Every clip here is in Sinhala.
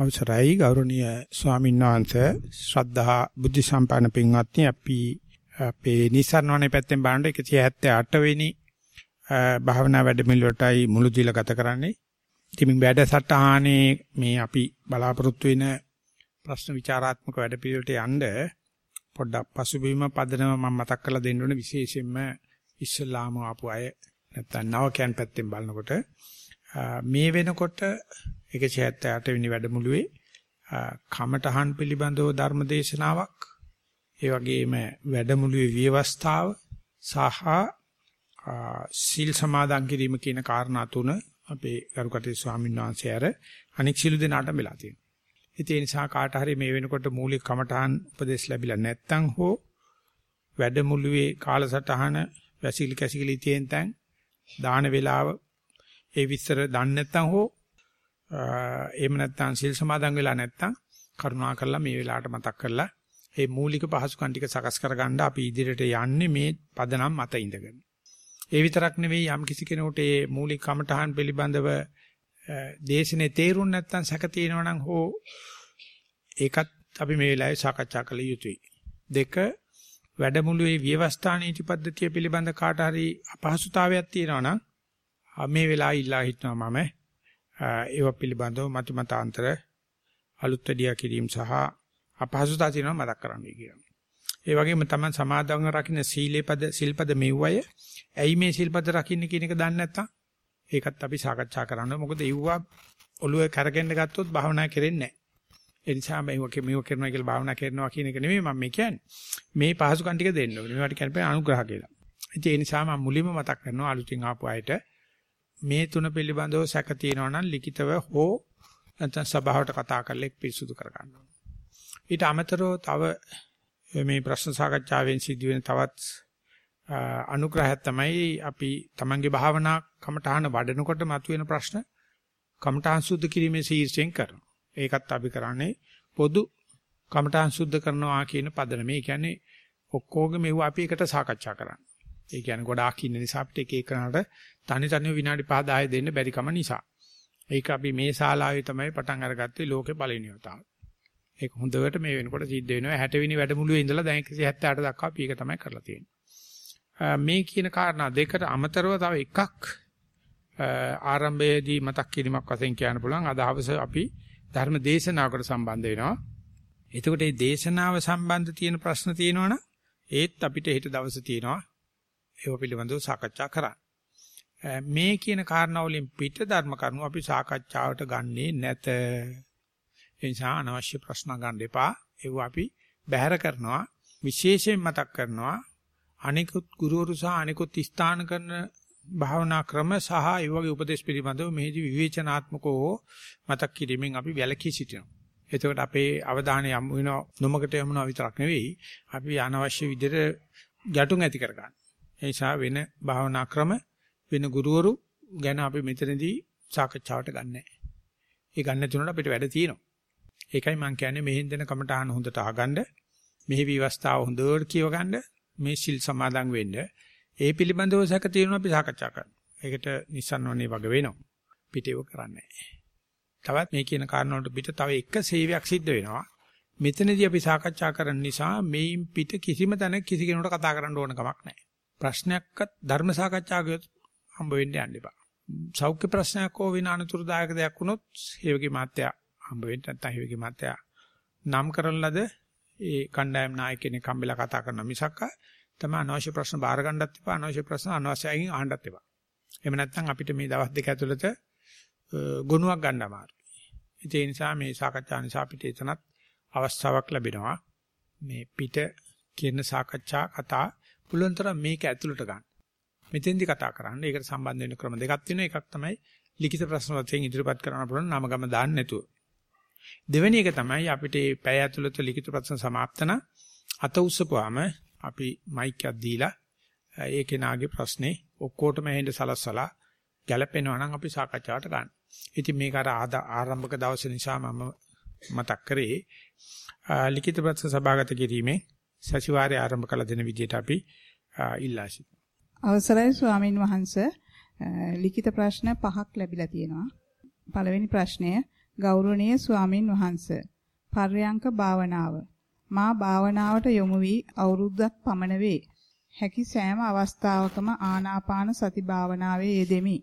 අවසරයි ගෞරවනීය ස්වාමීන් වහන්සේ ශ්‍රද්ධා බුද්ධ සම්පන්න පින්වත්නි අපි අපේ නිසරණවනේ පැත්තෙන් බලනකොට 178 වෙනි භාවනා වැඩමුළුවටයි මුළු දිල ගත කරන්නේ. ඉතින් වැඩසටහනේ මේ අපි බලාපොරොත්තු වෙන ප්‍රශ්න විචාරාත්මක වැඩපිළිවෙලට යන්න පොඩ්ඩක් පසුබිම පදනම මම මතක් කරලා දෙන්න ඕනේ විශේෂයෙන්ම ඉස්ලාම ආපු අය නැත්නම් නවකයන් පැත්තෙන් බලනකොට මේ වෙනකොට 178 වෙනි වැඩමුළුවේ කමඨහන් පිළිබඳව ධර්ම දේශනාවක් ඒ වගේම වැඩමුළුවේ විවස්ථාව සහ සීල් සමාදන් කිරීම කියන කාරණා තුන අපේ ගරුකටේ ස්වාමීන් වහන්සේ අර අනික් සිළු දෙනාටම වෙලා තියෙනවා. ඉතින් ඒ නිසා කාට හරි මේ වෙනකොට මූලික කමඨහන් උපදේශ ලැබිලා නැත්නම් හෝ වැඩමුළුවේ කාලසටහන වැසිලි කැසිලි තියෙන තැන් දාන වේලාව ඒ විස්තර දන්නේ නැත්නම් හෝ එහෙම නැත්නම් සිල් සමාදන් වෙලා නැත්නම් කරුණා කරලා මේ වෙලාවට මතක් කරලා මේ මූලික පහසුකම් ටික සකස් කරගන්න අපි ඉදිරියට යන්නේ මේ පදනම් මත ඉඳගෙන. ඒ විතරක් නෙවෙයි යම් කිසි කෙනෙකුට මේ මූලික කමඨහන් පිළිබඳව දේශනේ තේරුම් නැත්නම් සැක තියෙනවා නම් හෝ ඒකත් අපි මේ වෙලාවේ සාකච්ඡා කළ යුතුයි. දෙක වැඩමුළුවේ ව්‍යවස්ථා නීති පද්ධතිය පිළිබඳ කාට හරි අපහසුතාවයක් තියෙනවා නම් මේ වෙලාවේ ඉල්ලා හිටනවා මම ඒව පිළිබඳව මත මතාන්තර අලුත් වැඩියා කිරීම සහ අපහසුතාව තියෙනවා මතක් කරන්නයි කියනවා. ඒ වගේම තමයි සමාදන්ව රකින්න සීලේ පද සිල්පද මෙව්වය ඇයි මේ සිල්පද රකින්න කියන එක දන්නේ නැත්තම් ඒකත් අපි සාකච්ඡා කරන්න. මොකද ඒවවා ඔළුවේ කරගෙන ගත්තොත් භාවනා කරෙන්නේ නැහැ. ඒ නිසා මේක මේක කරනවා කියලා භාවනා කරනවා කියන එක නෙමෙයි මම මේ කියන්නේ. මේ පහසුකම් ටික දෙන්න ඕනේ. මේවට කියන්නේ අනුග්‍රහ කියලා. ඒ නිසා මම මුලින්ම මතක් කරනවා අලුතින් ආපු අයට මේ තුන පිළිබඳව සැක තියෙනවා නම් ලිඛිතව හෝ නැත්නම් සභාවට කතා කරලා එක් පිරිසුදු කර ගන්න ඕනේ. ඊට අමතරව තව මේ ප්‍රශ්න සාකච්ඡාවෙන් සිදුවෙන තවත් අනුග්‍රහයක් තමයි අපි තමන්ගේ භාවනා කමඨාන වඩනකොට මතුවෙන ප්‍රශ්න කමඨාන් සුද්ධ කිරීමේ ශීර්ෂයෙන් කරනවා. ඒකත් අපි කරන්නේ පොදු කමඨාන් සුද්ධ කරනවා කියන පදනම. ඒ කියන්නේ ඔක්කොගේ මෙව අපි එකට සාකච්ඡා කරන්නේ. ඒ කියන්නේ ගොඩාක් ඉන්න නිසා අපිට එක එකනට තනි තනිව විනාඩි 5 10 දෙන්න බැරි කම නිසා. ඒක අපි මේ ශාලාවේ තමයි පටන් අරගත්තේ ලෝකේ පළවෙනි වතාව. ඒක හොඳට මේ වෙනකොට සිද්ධ වෙනවා 60 වෙනි වැඩමුළුවේ ඉඳලා දැන් 178 දක්වා අපි ඒක තමයි කරලා තියෙන්නේ. මේ කියන කාරණා දෙකට අමතරව තව එකක් ආරම්භයේදී මතක් කිරීමක් වශයෙන් කියන්න පුළුවන් අදහවස අපි ධර්ම දේශනාවකට සම්බන්ධ වෙනවා. එතකොට මේ දේශනාව සම්බන්ධ තියෙන ප්‍රශ්න තියෙනවනම් ඒත් අපිට හෙට දවසේ තියෙනවා ඒව පිළිබඳව සාකච්ඡා කරන්න. මේ කියන කාරණා වලින් පිට ධර්ම කරුණු අපි සාකච්ඡාවට ගන්නේ නැත. ඒ නිසා අනවශ්‍ය ප්‍රශ්න ගන්න එපා. ඒව අපි බැහැර කරනවා. විශේෂයෙන් මතක් කරනවා අනිකුත් ගුරුවරු සහ අනිකුත් ස්ථාන කරන භාවනා ක්‍රම සහ ඒ වගේ උපදේශ පිළිබඳව මෙහිදී විවේචනාත්මකව මතක් කිරීමෙන් අපි වැළකී සිටිනවා. එතකොට අපේ අවධානය යොමු වෙන නොමකට යමුනවා විතරක් නෙවෙයි අපි අනවශ්‍ය විදිහට ගැටුම් ඇති කර ගන්න. ඒ නිසා වෙන භාවනා ක්‍රම වෙන ගුරුවරු ගැන අපි මෙතනදී සාකච්ඡාවට ගන්නෑ. ඒ ගන්න තුනට අපිට වැඩ තියෙනවා. ඒකයි මම කියන්නේ මෙහෙන් දෙන කමටහන හොඳට අහගන්න, මෙහි විවස්ථාව හොඳට කියව ගන්න, මේ සිල් සමාදන් වෙන්න. ඒ පිළිබඳව සැක තියෙනවා අපි සාකච්ඡා කරනවා. ඒකට නිසන්වන්නේ වගේ වෙනවා. පිටේව කරන්නේ තවත් මේ කියන කාරණා වලට පිට තව එක සේවයක් සිද්ධ වෙනවා. මෙතනදී අපි සාකච්ඡා කරන නිසා මේන් පිට කිසිම තැනක කිසි කෙනෙකුට කතා කරන්න ඕන කමක් නැහැ. ප්‍රශ්නයක්වත් ධර්ම සාකච්ඡාවකත් හම්බ වෙන්න යන්න එපා. සෞඛ්‍ය ප්‍රශ්නයක් හෝ වෙන අනුතුරුදායක දෙයක් වුණොත් හේවගේ මාත්‍යා හම්බ වෙන්න නැත්නම් හේවගේ මාත්‍යා නම් කරන ලද ඒ කණ්ඩායම් නායක කෙනෙක් හම්බෙලා කතා කරන මිසක් තම අනවශ්‍ය ප්‍රශ්න බාර ගන්නත් එපා අනවශ්‍ය ප්‍රශ්න අනවශ්‍යයෙන් අහන්නත් එපා. එහෙම නැත්නම් අපිට මේ දවස් දෙක ඇතුළත ගුණයක් ගන්න අමාරුයි. ඒ නිසා මේ සාකච්ඡා නිසා අපිට එතනත් අවස්ථාවක් ලැබෙනවා. මේ පිට කියන සාකච්ඡා කතා පුළුවන් තරම් මේක ඇතුළට ගන්න. මෙතෙන්දි කතා කරන්න. ඒකට සම්බන්ධ වෙන ක්‍රම දෙකක් තියෙනවා. එකක් තමයි ලිඛිත ප්‍රශ්න වලින් ඉදිරිපත් කරන්න පුළුවන් නම ගම දාන්න නැතුව. දෙවෙනි එක තමයි අපිට මේ පැය ඇතුළත ලිඛිත ප්‍රශ්න સમાප්තන අත උස්සපුවාම අපි මයික් එකක් දීලා ඒ කෙනාගේ ප්‍රශ්නේ ඔක්කොටම ඇහෙන්න සලස්සලා ගැලපෙනවා නම් අපි සාකච්ඡාවට ගන්න. ඉතින් මේක අර ආරම්භක දවසේ නිසා මම මතක් කරේ ලිඛිත ප්‍රශ්න සභාගත කිරීමේ සතිವಾರය ආරම්භ කළ දෙන විදිහට අපි ඉල්ලා සිටිනවා. අවසරයි ස්වාමින් වහන්සේ ලිඛිත ප්‍රශ්න පහක් ලැබිලා තියෙනවා. පළවෙනි ප්‍රශ්නය ගෞරවනීය ස්වාමින් වහන්සේ පර්යංක භාවනාව මා භාවනාවට යොමු වී අවුරුද්දක් පමණ වේ. හැකි සෑම අවස්ථාවකම ආනාපාන සති භාවනාවේ යෙදෙමි.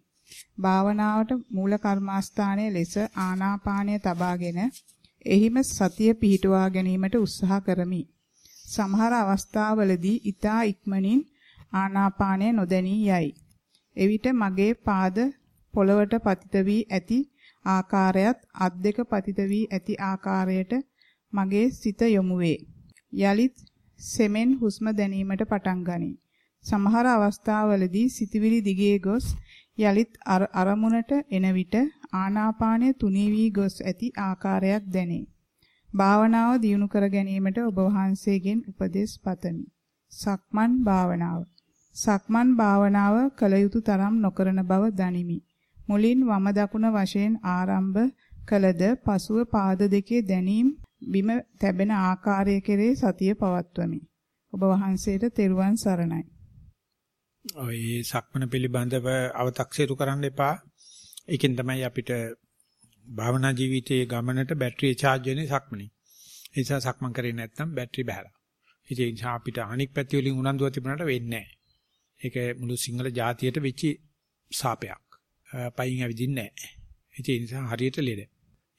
භාවනාවට මූල කර්මාස්ථානයේ ලෙස ආනාපානය තබාගෙන එහිම සතිය පිහිටුවා ගැනීමට උත්සාහ කරමි. සමහර අවස්ථාවලදී ඊතා ඉක්මනින් ආනාපානය නොදැනී යයි. එවිට මගේ පාද පොළවට පතිත වී ඇති ආකාරයත් අත් දෙක පතිත වී ඇති ආකාරයට මගේ සිත යොමු වේ. යලිත් සෙමෙන් හුස්ම දැනීමට පටන් ගනී. සමහර අවස්ථාවලදී සිතවිලි දිගේ ගොස් යලිත් අරමුණට එන විට ආනාපානය තුනී වී ගොස් ඇති ආකාරයක් දැනේ. භාවනාව දියුණු කර ගැනීමට ඔබ වහන්සේගෙන් උපදෙස් පතමි. සක්මන් භාවනාව. සක්මන් භාවනාව කල යුතු තරම් නොකරන බව දනිමි. මුලින් වම දකුණ වශයෙන් ආරම්භ කළද පසුව පාද දෙකේ දැනීම් බිම තැබෙන ආකාරය කෙරේ සතිය පවත්වමි. ඔබ වහන්සේට තෙරුවන් සරණයි. ඔය සක්මන පිළිබඳව අව탁සීරු කරන්න එපා. ඒකෙන් තමයි අපිට භාවනා ජීවිතයේ ගමනට බැටරිය charge වෙන්නේ සක්මනේ. ඒ නිසා සක්මන් කරේ නැත්නම් බැටරි බහැලා. ඒ නිසා අපිට අනික් පැති වලින් උනන්දුව තිබුණාට වෙන්නේ නැහැ. ඒක මුළු සිංහල ජාතියට වෙච්ච සාපයක්. පයින් ඇවිදින්නේ නැහැ. ඒ නිසා හරියට ලෙඩ.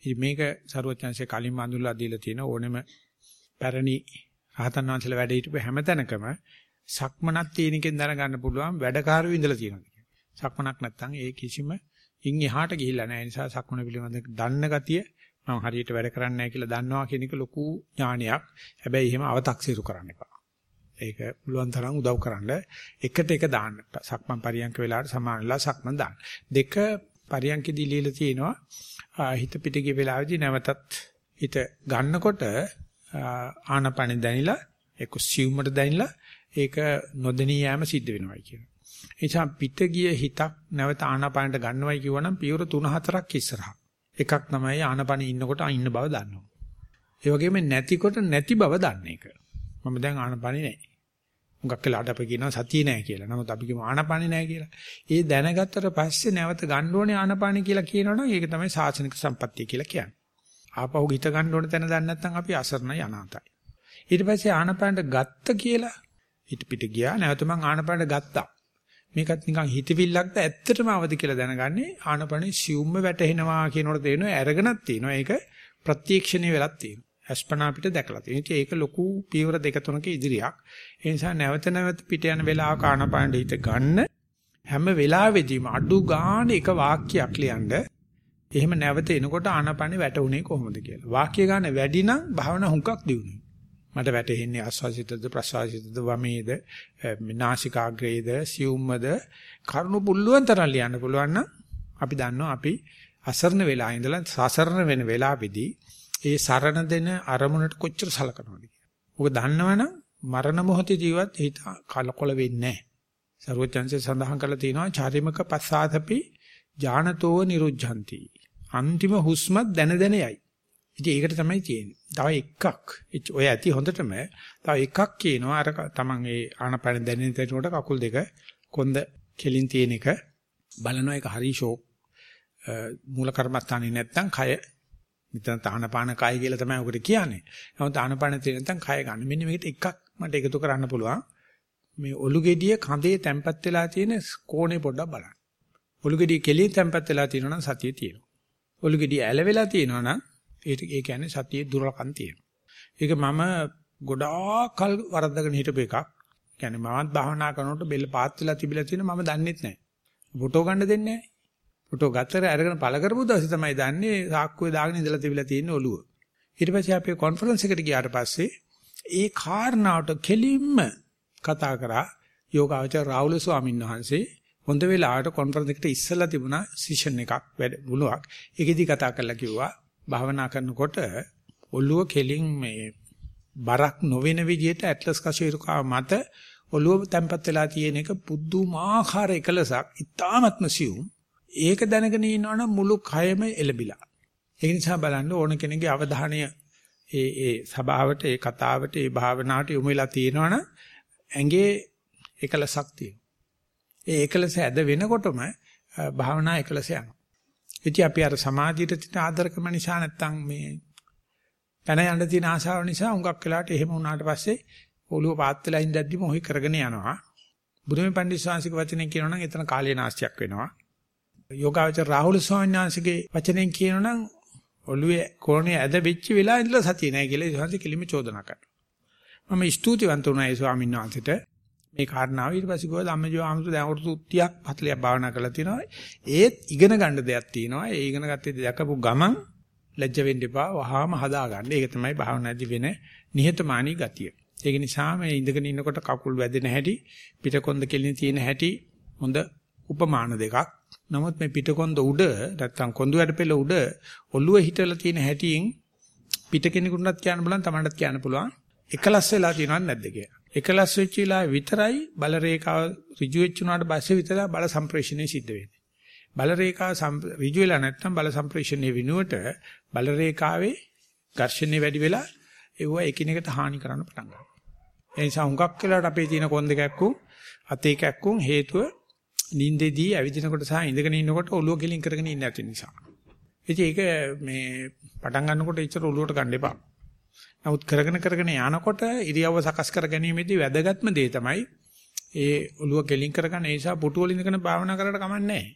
ඉතින් මේක සරුවචන්සේ කලින් මඳුල්ලා දීලා තියෙන ඕනෙම පැරණි රහතන් වහන්සේලා වැඩ හිටපු හැම තැනකම සක්මනක් තියෙනකෙන් දැනගන්න පුළුවන් වැඩකාරයෝ ඉඳලා තියෙනවා. සක්මනක් නැත්තම් ඒ කිසිම ඉන් එහාට ගිහිල්ලා නැහැ. ඒ නිසා සක්මන පිළිබඳ දන්න ගතිය මම හරියට වැඩ කරන්නේ නැහැ කියලා දන්නවා කියන එක ලොකු ඥානයක්. හැබැයි එහෙම අව탁සීරු කරන්න එපා. ඒක පුළුවන් තරම් උදව් කරන්න එකට එක දාන්න. සක්මන් පරියන්ක වෙලාවට සමානලා සක්මන් දාන්න. දෙක පරියන්කෙදී ලියලා තියෙනවා හිත පිට ගිය වෙලාවේදී නැවතත් හිත ගන්නකොට ආනපන දැනිලා ඒක සිව්මට දැනිලා ඒක නොදෙනී යෑම සිද්ධ වෙනවා කියනවා. ඒ නිසා පිට ගිය හිතක් නැවත ආනපනට ගන්නවයි කියවනම් පියවර 3-4ක් ඉස්සරහා. එකක් තමයි ආනපන ඉන්නකොට ඉන්න බව දන්නවා. ඒ වගේම නැතිකොට නැති බව දන්න එක. මම දැන් ආනපනේ නැහැ. මුගක් වෙලාට අපි කියනවා සතිය නැහැ කියලා. නමුත් අපි කියමු ආනපානේ නැහැ කියලා. ඒ දැනගත්තට පස්සේ නැවත ගන්න ඕනේ ආනපානේ කියලා කියනවනම් ඒක තමයි සාසනික සම්පත්තිය කියලා කියන්නේ. ආපහු ගිත ගන්න ඕන තැන දන්නේ නැත්නම් අපි අසරණයි අනාතයි. ඊට පස්සේ ආනපානට ගත්ත කියලා හිත පිට ගියා. නැවත මං ආනපානට ගත්තා. මේකත් නිකන් හිතවිල්ලක්ද ඇත්තටම අවදි කියලා දැනගන්නේ ආනපනේ සියුම්ම වැටෙනවා කියනකොට තේරෙනවා අරගෙනක් තියෙනවා. ඒක ප්‍රත්‍යක්ෂණේ වෙලක් තියෙනවා. අස්පනා පිට දැකලා තියෙනවා. ඒක ලොකු පීවර දෙක තුනක ඉදිරියක්. ඒ නිසා නැවත නැවත පිට යන වෙලාවක ආනපාන හිත ගන්න හැම වෙලාවෙදීම අඩු ගන්න එක වාක්‍යයක් ලියනද එහෙම නැවත එනකොට ආනපානේ වැටුනේ කොහොමද කියලා. වාක්‍ය ගන්න වැඩි නම් භාවනා හුඟක් දියුණුයි. මට වැටෙන්නේ ආස්වාසිතද ප්‍රසවාසිතද වමේද නාසිකාග්‍රේද සියුම්මද කරුණු පුල්ලුවන් තරම් ලියන්න පුළුවන් නම් අපි දන්නවා අපි අසරණ වෙලා ඉඳලා සසරණ වෙන වෙලාවේදී ඒ සරණ දෙන අරමුණට කොච්චර සලකනවද කියලා. ඔක දන්නවනම් මරණ මොහොතේ ජීවත් හිත කලකොල වෙන්නේ නැහැ. සරුවචන්සේ සඳහන් කරලා තියෙනවා චාරිමක පස්සාතපි ඥානතෝ නිරුද්ධಂತಿ. අන්තිම හුස්මත් දැන දැන යයි. ඉතින් ඒකට තමයි තියෙන්නේ. තව එකක් ඔය ඇති හොඳටම තව එකක් කියනවා අර තමන් ඒ ආනපන දැනෙන තැනකට කකුල් දෙක කොන්ද කෙලින් තියෙන එක බලනවා ඒක හරි ෂෝක් මූල කර්මස්ථානේ නැත්තම් කය මෙතන තානපාන කය කියලා තමයි ඔකට කියන්නේ. නමුත් තානපාන තියෙන නැත්නම් කය ගන්න. මෙන්න මේකට එකක් මට එකතු කරන්න පුළුවන්. මේ ඔලු ගෙඩිය කඳේ තැම්පත් වෙලා තියෙන කෝණේ පොඩ්ඩක් බලන්න. ඔලු ගෙඩිය කෙලින් තැම්පත් වෙලා තියෙනවා නම් සතිය තියෙනවා. ඔලු ගෙඩිය ඇල වෙලා තියෙනවා නම් ඒක ඒ කියන්නේ සතියේ දුර්ලකම් තියෙනවා. ඒක මම ගොඩාක් කල් වරද්දගෙන හිටපු එකක්. කියන්නේ මමත් භාවනා කරනකොට බෙල්ල පාත් වෙලා තිබිලා තියෙන මම දන්නෙත් නැහැ. ෆොටෝ ගන්න දෙන්නේ නැහැ. ෆොටෝ ගත්තර අරගෙන පළ කරපු දවසේ තමයි දන්නේ සාක්කුවේ දාගෙන ඉඳලා තිබිලා තියෙන ඔළුව. ඊට පස්සේ අපි කොන්ෆරන්ස් එකට ගියාට පස්සේ ඒ කාරණාවට කෙලින්ම කතා කරා යෝගාචර රාහුල ස්වාමීන් වහන්සේ හොඳ වෙලාවට කොන්ෆරන්ස් එකට ඉස්සලා තිබුණා සෙෂන් එකක් වැඩ මුලක්. ඒකෙදි කතා කරලා කිව්වා භාවනා කරනකොට ඔළුව කෙලින් මේ බරක් නොවන විදිහට ඇට්ලස් කෂේරුකා මත ඔළුව තැම්පත් වෙලා තියෙන එක පුදුමාකාර එකලසක්. ඉතාමත්ම සියුම්. ඒක දැනගෙන ඉන්නවනම් මුළු කයම එලබිලා. ඒ නිසා බලන්න ඕන කෙනෙක්ගේ අවධානය ඒ ඒ සබාවට ඒ කතාවට ඒ භාවනාවට යොමු වෙලා තියෙනවනම් ඇඟේ එකලසක් තියෙනවා. ඒ එකලස ඇද වෙනකොටම භාවනා එකලස යනවා. ඉතින් අපි අර සමාධියට තියෙන ආදරකම නිසා නැත්තම් මේ පැන යන්න තියෙන ආශාව නිසා හුඟක් වෙලාවට එහෙම වුණාට පස්සේ ඔළුව පාත් වෙලා ඉඳද්දිම ඔහි කරගෙන යනවා. බුදුමේ පණ්ඩිත ශාන්සික වචනෙන් කියනවා නම් එතන කාලේ නාස්තියක් වෙනවා. යෝගාවචර රාහුල ස්වාමීන් වහන්සේගේ වචනෙන් කියනවා නම් ඔළුවේ කෝණේ ඇද වෙච්ච වෙලාව ඉඳලා සතිය නැහැ කියලා ශාන්සික කිලිම චෝදනා කරනවා. මම ස්තුතිවන්ත වුණා ඒ ස්වාමීන් වහන්සේට මේ කාරණාව ඊට පස්සේ ගියා ධම්මජෝ ආමතු දැන් අවුරුදු 30ක් 40ක් භාවනා කරලා තිනවා. ඒත් ඉගෙන ගන්න දෙයක් තියෙනවා. ඒ ඉගෙන ගත්තේ දැකපු ගමන් ලැජ්ජ වෙන්න එපා වහාම හදා ගන්න ඒක තමයි භාවනාදී වෙන නිහතමානී ගතිය. ඒක නිසා මේ ඉඳගෙන ඉන්නකොට කකුල් වැදෙන හැටි පිටකොන්ද කෙලින් තියෙන හැටි හොඳ උපමාන දෙකක්. නමුත් මේ පිටකොන්ද උඩ නැත්තම් කොඳු වැඩ පෙළ උඩ ඔළුව හිටලා තියෙන හැටියෙන් පිට කෙනෙකුටත් කියන්න බලන් තමන්ටත් කියන්න පුළුවන්. එකලස් වෙලා තියෙනවද නැද්ද කියලා. එකලස් වෙච්ච වෙලාව විතරයි බල රේඛාව ඍජු වෙච්ච උනාට පස්සේ විතරයි බල සම්ප්‍රේෂණය සිද්ධ වෙන්නේ. බල රේඛාව ඍජු වෙලා නැත්නම් බල සම්ප්‍රේෂණයේ විනුවට බල රේඛාවේ ඝර්ෂණය වැඩි වෙලා ඒව එකිනෙකට හානි කරන්න පටන් ගන්නවා. ඒ නිසා හුඟක් වෙලාවට අපේ තියෙන කොන් දෙකක් උ අතේ එකක් උ හේතුව නිින්දෙදී ඇවිදිනකොට සහ ඉඳගෙන ඉන්නකොට ඔළුව ගෙලින් කරගෙන ඉන්න ඇති නිසා. ඉතින් ඒක මේ පටන් ගන්නකොට ඉච්චර ඔළුවට ගන්න එපා. නමුත් කරගෙන කරගෙන යනකොට ඉරියව්ව සකස් කර ගැනීමේදී වැදගත්ම දේ තමයි ඒ ඔළුව කෙලින් කරගන්න ඒ නිසා පුටු වලින් ඉඳගෙන භාවනා කරලා කමන්නේ නැහැ.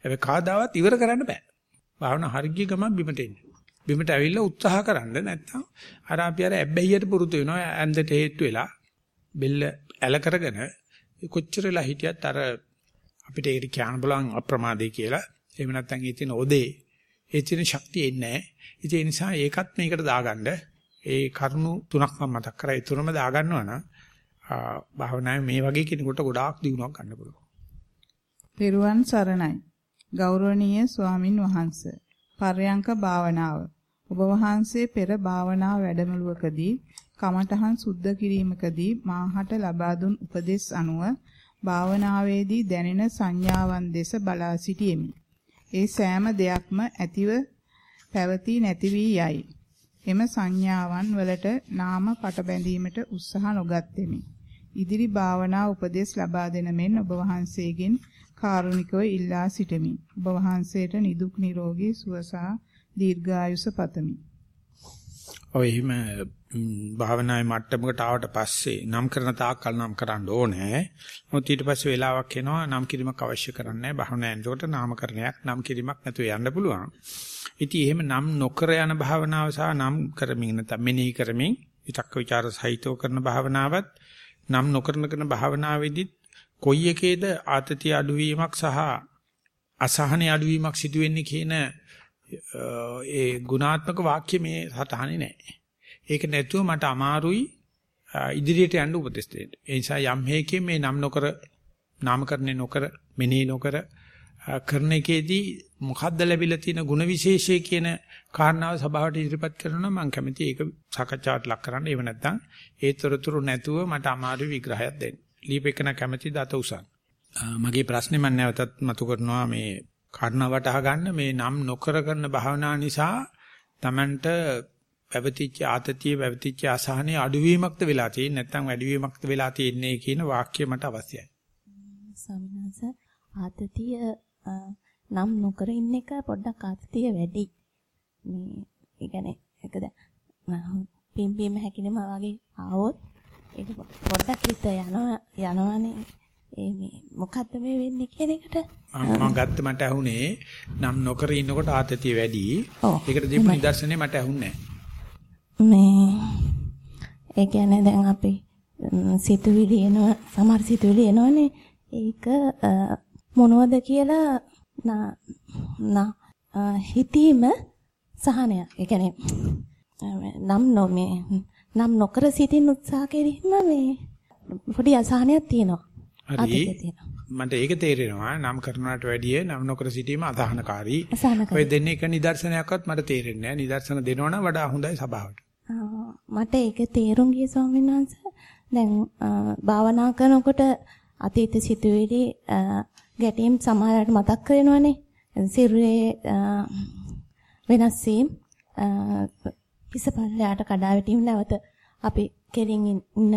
හැබැයි කාදාවත් ඉවර කරන්න බෑ. භාවනා හරිය ගමන් බිමට එන්න. බිමට ඇවිල්ලා උත්සාහ කරන්න නැත්නම් අර අපි අර ඇබ්බැහියට පුරුදු වෙනවා ඇඳට හේතු වෙලා බෙල්ල ඇල කරගෙන කොච්චර වෙලා හිටියත් අර අපිට ඒක කියන්න බලන් අප්‍රමාදේ කියලා. එහෙම නැත්නම් ඒ තියෙන ඔදේ ඒ තියෙන ශක්තිය එන්නේ නැහැ. ඒ නිසා ඒකත් මේකට දාගන්න ඒ කරුණු තුනක් මම මතක් කරා. ඒ තුනම දාගන්නවා නම් භාවනාවේ මේ වගේ කෙනෙකුට ගොඩාක් දියුණුවක් ගන්න පුළුවන්. පෙරුවන් සරණයි. ගෞරවනීය ස්වාමින් වහන්සේ. පර්යංක භාවනාව. ඔබ වහන්සේ පෙර භාවනා වැඩමුළුවකදී කමඨහන් සුද්ධ කිරීමකදී මාහට ලබා දුන් උපදෙස් අනුව භාවනාවේදී දැනෙන සංඥාවන් දෙස බලා සිටියෙමි. ඒ සෑම දෙයක්ම ඇතිව පැවතී නැති වී යයි. එම සංඥාවන් වලට නාම පට බැඳීමට උත්සාහ නොගත්ෙමි. ඉදිරි භාවනා උපදෙස් ලබා දෙන මෙන් ඔබ වහන්සේගෙන් කාරුණිකව ඉල්ලා සිටිමි. ඔබ වහන්සේට නිදුක් නිරෝගී සුවසා දීර්ඝායුෂ පතමි. ඔය එහෙම භාවනාවේ මට්ටමකට ආවට පස්සේ නම් කරන තාක්කල් නම් කරන්න ඕනේ. මොකද ඊට පස්සේ වෙලාවක් එනවා නම් කිරීමක් අවශ්‍ය කරන්නේ නැහැ. භාවනාවෙන් ඒකට නාමකරණයක් නම් කිරීමක් නැතුව යන්න පුළුවන්. ඉතින් එහෙම නම් නොකර යන භාවනාව සහ නම් කරමින් නැත්නම් මෙනෙහි කරමින් විතක්ක ਵਿਚාර සහිතව කරන භාවනාවත් නම් නොකරන කරන භාවනාවේදීත් කොයි එකේද ආතතිය අඩුවීමක් සහ අසහනෙ අඩුවීමක් සිදු වෙන්නේ කියන ඒ ගුණාත්මක වාක්‍ය මේ සතහනේ නැහැ. ඒක නැතුව මට අමාරුයි ඉදිරියට යන්න උපදෙස් දෙන්න. ඒ නිසා යම් හේකෙන් මේ නම් නොකර නාමකරණය නොකර මෙනෙහි නොකර කරන එකේදී මොකද්ද ලැබිලා තියෙන ಗುಣ විශේෂය කියන කාරණාව සභාවට ඉදිරිපත් කරනවා මම කැමතියි ඒක සාකච්ඡාවට ලක් කරන්න. ඒව නැත්නම් ඒ තොරතුරු නැතුව මට අමාරු විග්‍රහයක් දෙන්න. ලියපෙකන කැමතිද අත උසන්. මගේ ප්‍රශ්නේ මම නැවතත් මතු කරනවා මේ කාරණා වටහා ගන්න මේ නම් නොකර කරන භාවනා නිසා Tamanට පැවතිච්ච ආතතිය පැවතිච්ච අසහනේ අඩුවීමක්ද වෙලා තියෙන්නේ නැත්නම් වැඩිවීමක්ද වෙලා තියෙන්නේ කියන වාක්‍ය මට අවශ්‍යයි. ස්වාමීන් ආතතිය නම් නොකර ඉන්න එක පොඩ්ඩක් ආතතිය වැඩි. මේ ඒ කියන්නේ ඒක දැන් පිම්බීම හැකිනම වගේ ආවොත් ඒක පොඩ්ඩක් හිත යනවා යනවනේ. ඒ මේ මොකද්ද මේ වෙන්නේ කියන එකට? මම ගත්ත මට ඇහුනේ නම් නොකර ඉන්නකොට ආතතිය වැඩි. ඒකට දීපු නිදර්ශනේ මට ඇහුන්නේ මේ ඒ කියන්නේ දැන් අපි සිතුවිලි එන සමහර සිතුවිලි එනවනේ. ඒක මොනවද කියලා නා හිතීම සහනය. ඒ කියන්නේ නම් නොමේ නම් නොකර සිටින් උත්සාහ කිරීම මේ පොඩි අසහනයක් තියෙනවා. හරි. මට ඒක තේරෙනවා නම් කරනවට වැඩිය නම් නොකර සිටීම අසහනකාරී. ඔය දෙන්නේ එක නිදර්ශනයක්වත් මට තේරෙන්නේ නැහැ. නිදර්ශන දෙනවනම් වඩා හොඳයි සභාවට. මට ඒක තේරුම් ගිය ස්වාමීන් වහන්සේ දැන් භාවනා කරනකොට අතීත සිතුවිලි ගැටීම් සමහරවිට මතක් කරනවනේ. සිරුරේ වෙනස් වීම පිසපල්ලයට කඩා වැටීම නැවත අපි කෙලින් ඉන්න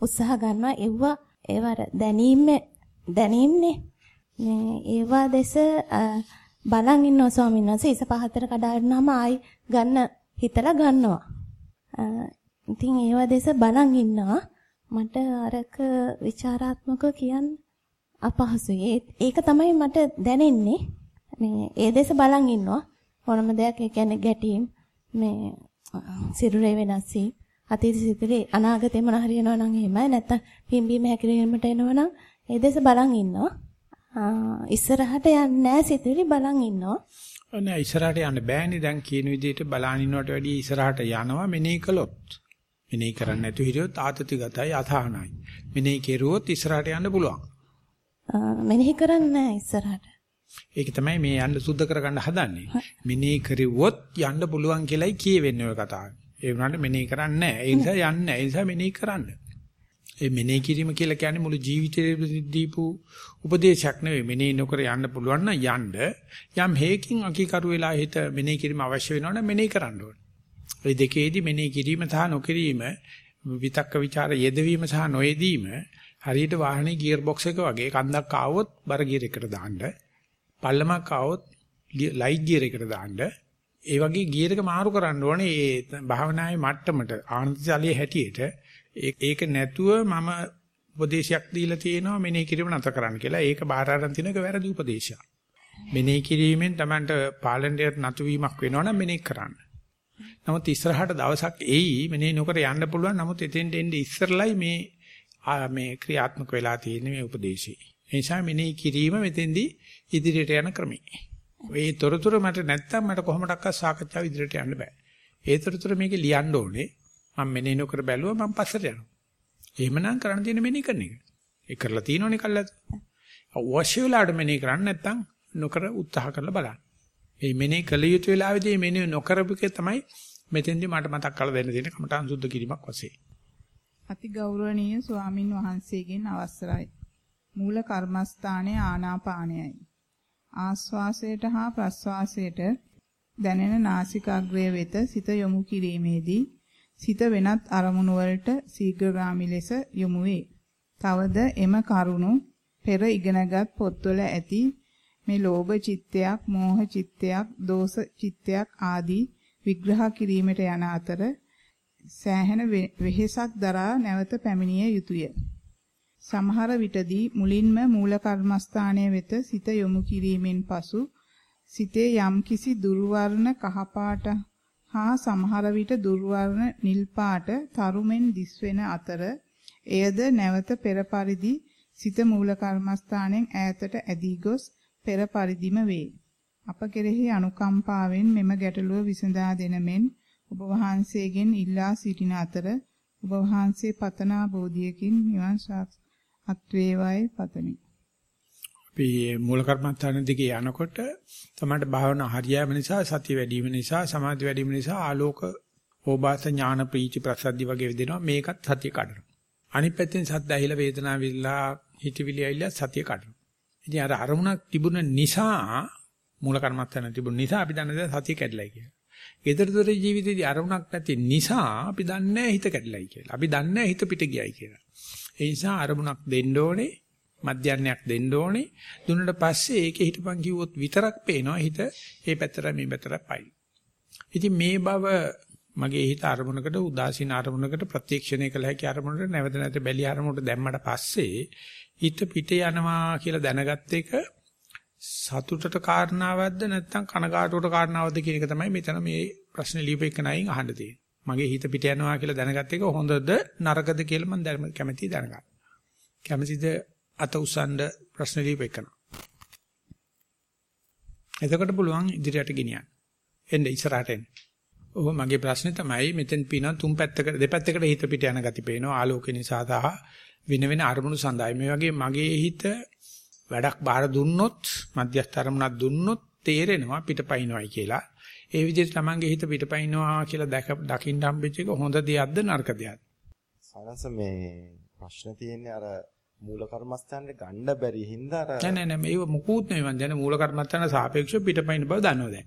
උත්සාහ ගන්නවා. ඒවා ඒවර දැනීම දැනීමනේ. ඒවා දැස බලන් ඉන්නවා ස්වාමීන් වහන්සේ ඉස පහතර කඩා වටනම ආයි ගන්න හිතලා ගන්නවා. ඉතින් ඒවා දැස බලන් ඉන්නවා. මට අරක ਵਿਚਾਰාත්මක කියන්නේ අපහසුයි. ඒක තමයි මට දැනෙන්නේ. මේ ඒ දෙස බලන් ඉන්නවා. ඕනම දෙයක් ඒ කියන්නේ ගැටීම් මේ සිරුරේ වෙනස් වීම අතීත සිතුලේ අනාගතේ මොන හරි වෙනවා නම් එහෙමයි නැත්තම් පිම්බීම හැකිරීමට එනවා නම් ඒ දෙස බලන් ඉන්නවා. ඉස්සරහට යන්නේ නැහැ සිතුලි බලන් ඉන්නවා. නෑ ඉස්සරහට යන්න බෑනේ දැන් කියන විදිහට බලන් ඉන්නවට වැඩිය ඉස්සරහට යනවා මෙනෙහි කළොත්. මෙනෙහි කරන්නේ නැතුව හිටියොත් ආතතිගතයි අසහනයි. මෙනෙහි කෙරුවොත් ඉස්සරහට යන්න පුළුවන්. මෙනෙහි කරන්නේ නැහැ ඉස්සරහට. ඒක තමයි මේ යන්න සුද්ධ කරගන්න හදන්නේ. මෙනෙහි කරුවොත් යන්න පුළුවන් කියලයි කියවෙන්නේ ඔය කතාවේ. ඒ වුණාට මෙනෙහි කරන්නේ නැහැ. ඒ නිසා යන්නේ නැහැ. ඒ නිසා මෙනෙහි කරන්න. ඒ මෙනෙහි කිරීම කියලා කියන්නේ මුළු ජීවිතේ දීපු උපදේශයක් නෙවෙයි. මෙනෙහි නොකර යන්න පුළුවන් නම් යන්න. යම් හේකින් අකීකරු වෙලා හිත මෙනෙහි කිරීම අවශ්‍ය වෙනවනම් මෙනෙහි කරන්න ඕනේ. ඒ දෙකේදී මෙනෙහි කිරීම සහ නොකිරීම විතක්ක ਵਿਚාර යෙදවීම සහ නොයෙදීම හරියට වාහනේ ගියර් බොක්ස් එක වගේ කන්දක් ආවොත් බර ගියර් එකට දාන්න පල්ලමක් ආවොත් ලයිට් ගියර් එකට දාන්න ඒ වගේ ගියර් එක මාරු කරන්න ඕනේ ඒ භාවනාවේ මට්ටමට ආනන්දසලිය හැටියට ඒක නැතුව මම උපදේශයක් දීලා තියෙනවා මෙනෙහි කිරීම නැතර කරන්න කියලා. ඒක බාහිර අරන් තියෙන එක වැරදි උපදේශයක්. මෙනෙහි කිරීමෙන් Tamanට පාලනයට නතු වීමක් වෙනවනම් මෙනෙහි කරන්න. නමුත් ඉස්සරහට දවසක් එයි මෙනෙහි නොකර යන්න පුළුවන්. නමුත් එතෙන්ට එන්නේ ඉස්සරලයි මේ මේ ක්‍රියාත්මක වෙලා තියෙන මේ උපදේශي. ඒ නිසා මෙනෙහි කිරීම මෙතෙන්දී ඉදිරියට යන ක්‍රමයි. ඒ තොරතුරු මට නැත්තම් මට කොහොමඩක්වත් සාකච්ඡාව ඉදිරියට යන්න බෑ. ඒ තොරතුරු මේකේ ලියන්න ඕනේ. මම මෙනෙහි නොකර බැලුවා මම පස්සට යනවා. එහෙමනම් කරන්න තියෙන මෙනෙහි කරන එක. ඒ කරලා තියෙනවනේ කල්ලාද. අවශ්‍ය වෙලාවට මෙනෙහි කරන්න නැත්තම් නොකර උත්සාහ කරලා බලන්න. මේ මෙනෙහි කළ යුතු වෙලාවේදී මෙනෙහි නොකරපුකේ තමයි මෙතෙන්දී මට මතක් කරලා දෙන්න තියෙන කමඨාන් සුද්ධ කිරීමක් වශයෙන්. අති ගෞරවනීය ස්වාමින් වහන්සේගෙන් අවසරයි. මූල කර්මස්ථානයේ ආනාපානයයි. ආස්වාසයට හා ප්‍රස්වාසයට දැනෙන නාසිකාග්‍රය වෙත සිත යොමු කිරීමේදී සිත වෙනත් අරමුණු වලට ශීඝ්‍රගාමි ලෙස යොමු වේ. තවද එම කරුණු පෙර ඉගෙනගත් පොත්වල ඇති මේ ලෝභ චිත්තයක්, මෝහ චිත්තයක්, දෝෂ චිත්තයක් ආදී විග්‍රහ කිරීමට යන අතර සෑහෙන වෙහෙසක් දරා නැවත පැමිණිය යුතුය. සමහර විටදී මුලින්ම මූල කර්මස්ථානයේ වෙත සිත යොමු කිරීමෙන් පසු සිතේ යම්කිසි දුර්වර්ණ කහපාට හා සමහර විට දුර්වර්ණ නිල් පාට තරුමෙන් දිස්වෙන අතර එයද නැවත පෙර පරිදි සිත මූල කර්මස්ථානයෙන් ඈතට ඇදී ගොස් පෙර පරිදිම වේ. අප කෙරෙහි අනුකම්පාවෙන් මෙම ගැටලුව විසඳා දෙන මෙන් ඔබ වහන්සේගෙන් ඉල්ලා සිටින අතර ඔබ වහන්සේ පතනා බෝධියකින් නිවන් සාක්ෂාත් අත් වේවායි පතමි. අපි මූල කර්මස්ථාන දිගේ යනකොට තමයි භාවනා හරියම නිසා සතිය වැඩි වීම නිසා සමාධි වැඩි වීම නිසා ආලෝක ඕබාස ඥාන ප්‍රීති ප්‍රසද්ධි වගේ වෙදෙනවා මේකත් සතිය කඩනවා. අනිත් පැත්තෙන් සද්ද ඇහිලා වේදනාව විල්ලා හිතවිලි ඇවිල්ලා සතිය කඩනවා. ඉතින් අර අරමුණක් තිබුණ නිසා මූල කර්මස්ථාන තිබුණ නිසා අපි දන්නේ සතිය කැඩලයි කියලා. ඊතරතර ජීවිතේදී අරමුණක් නැති නිසා අපි දන්නේ හිත කැඩලයි කියලා. අපි දන්නේ හිත පිට ගියයි කියලා. ඒ නිසා අරමුණක් දෙන්න ඕනේ, මධ්‍යන්නයක් දෙන්න ඕනේ. දුන්නට පස්සේ ඒකේ හිටපන් කිව්වොත් විතරක් පේනවා හිත ඒ පැත්තට මේ පැත්තට පයි. ඉතින් මේ බව මගේ හිත අරමුණකට උදාසීන අරමුණකට ප්‍රත්‍යක්ෂණය කළ හැකි අරමුණකට නැවත නැවත බැලි අරමුණට දැම්මට පස්සේ හිත පිට යනවා කියලා දැනගත්ත එක සතුටට කාරණාවක්ද නැත්නම් කනගාටුවට කාරණාවක්ද කියන එක තමයි මෙතන මේ ප්‍රශ්නේ ලියපෙන්න නයින් අහන්න තියෙන්නේ. මගේ හිත පිට යනවා කියලා දැනගත්ත එක හොඳද නරකද කියලා මම කැමැති දැනගන්න. කැමැතිද අත උස්සන්න ප්‍රශ්න ලියපෙන්න. එතකොට පුළුවන් ඉදිරියට ගෙනියන්න. එන්න ඉස්සරහට එන්න. ඔව් මගේ ප්‍රශ්නේ තමයි මෙතෙන් පිනා තුන් පැත්තකට දෙපැත්තකට හිත පිට යන ගති පේනවා ආලෝක නිසා සහ වෙන වෙන අරමුණු සඳහා මේ වගේ මගේ හිත වැඩක් බාර දුන්නොත් මධ්‍යස්ථ අරමුණක් දුන්නොත් තේරෙනවා පිටපයින්වයි කියලා. ඒ විදිහට තමන්ගේ හිත පිටපයින්නවා කියලා දැක දකින්න හම්බෙච්ච එක හොඳ දෙයක්ද නරක දෙයක්ද? සනස මේ ප්‍රශ්න තියෙන්නේ අර මූල කර්මස්ථානේ ගන්න බැරි හින්දා අර නෑ නෑ නෑ මේව මුකුත් නෙවෙයි මන් දැන මූල කර්මස්ථාන සාපේක්ෂව පිටපයින් බව දන්නවා දැන්.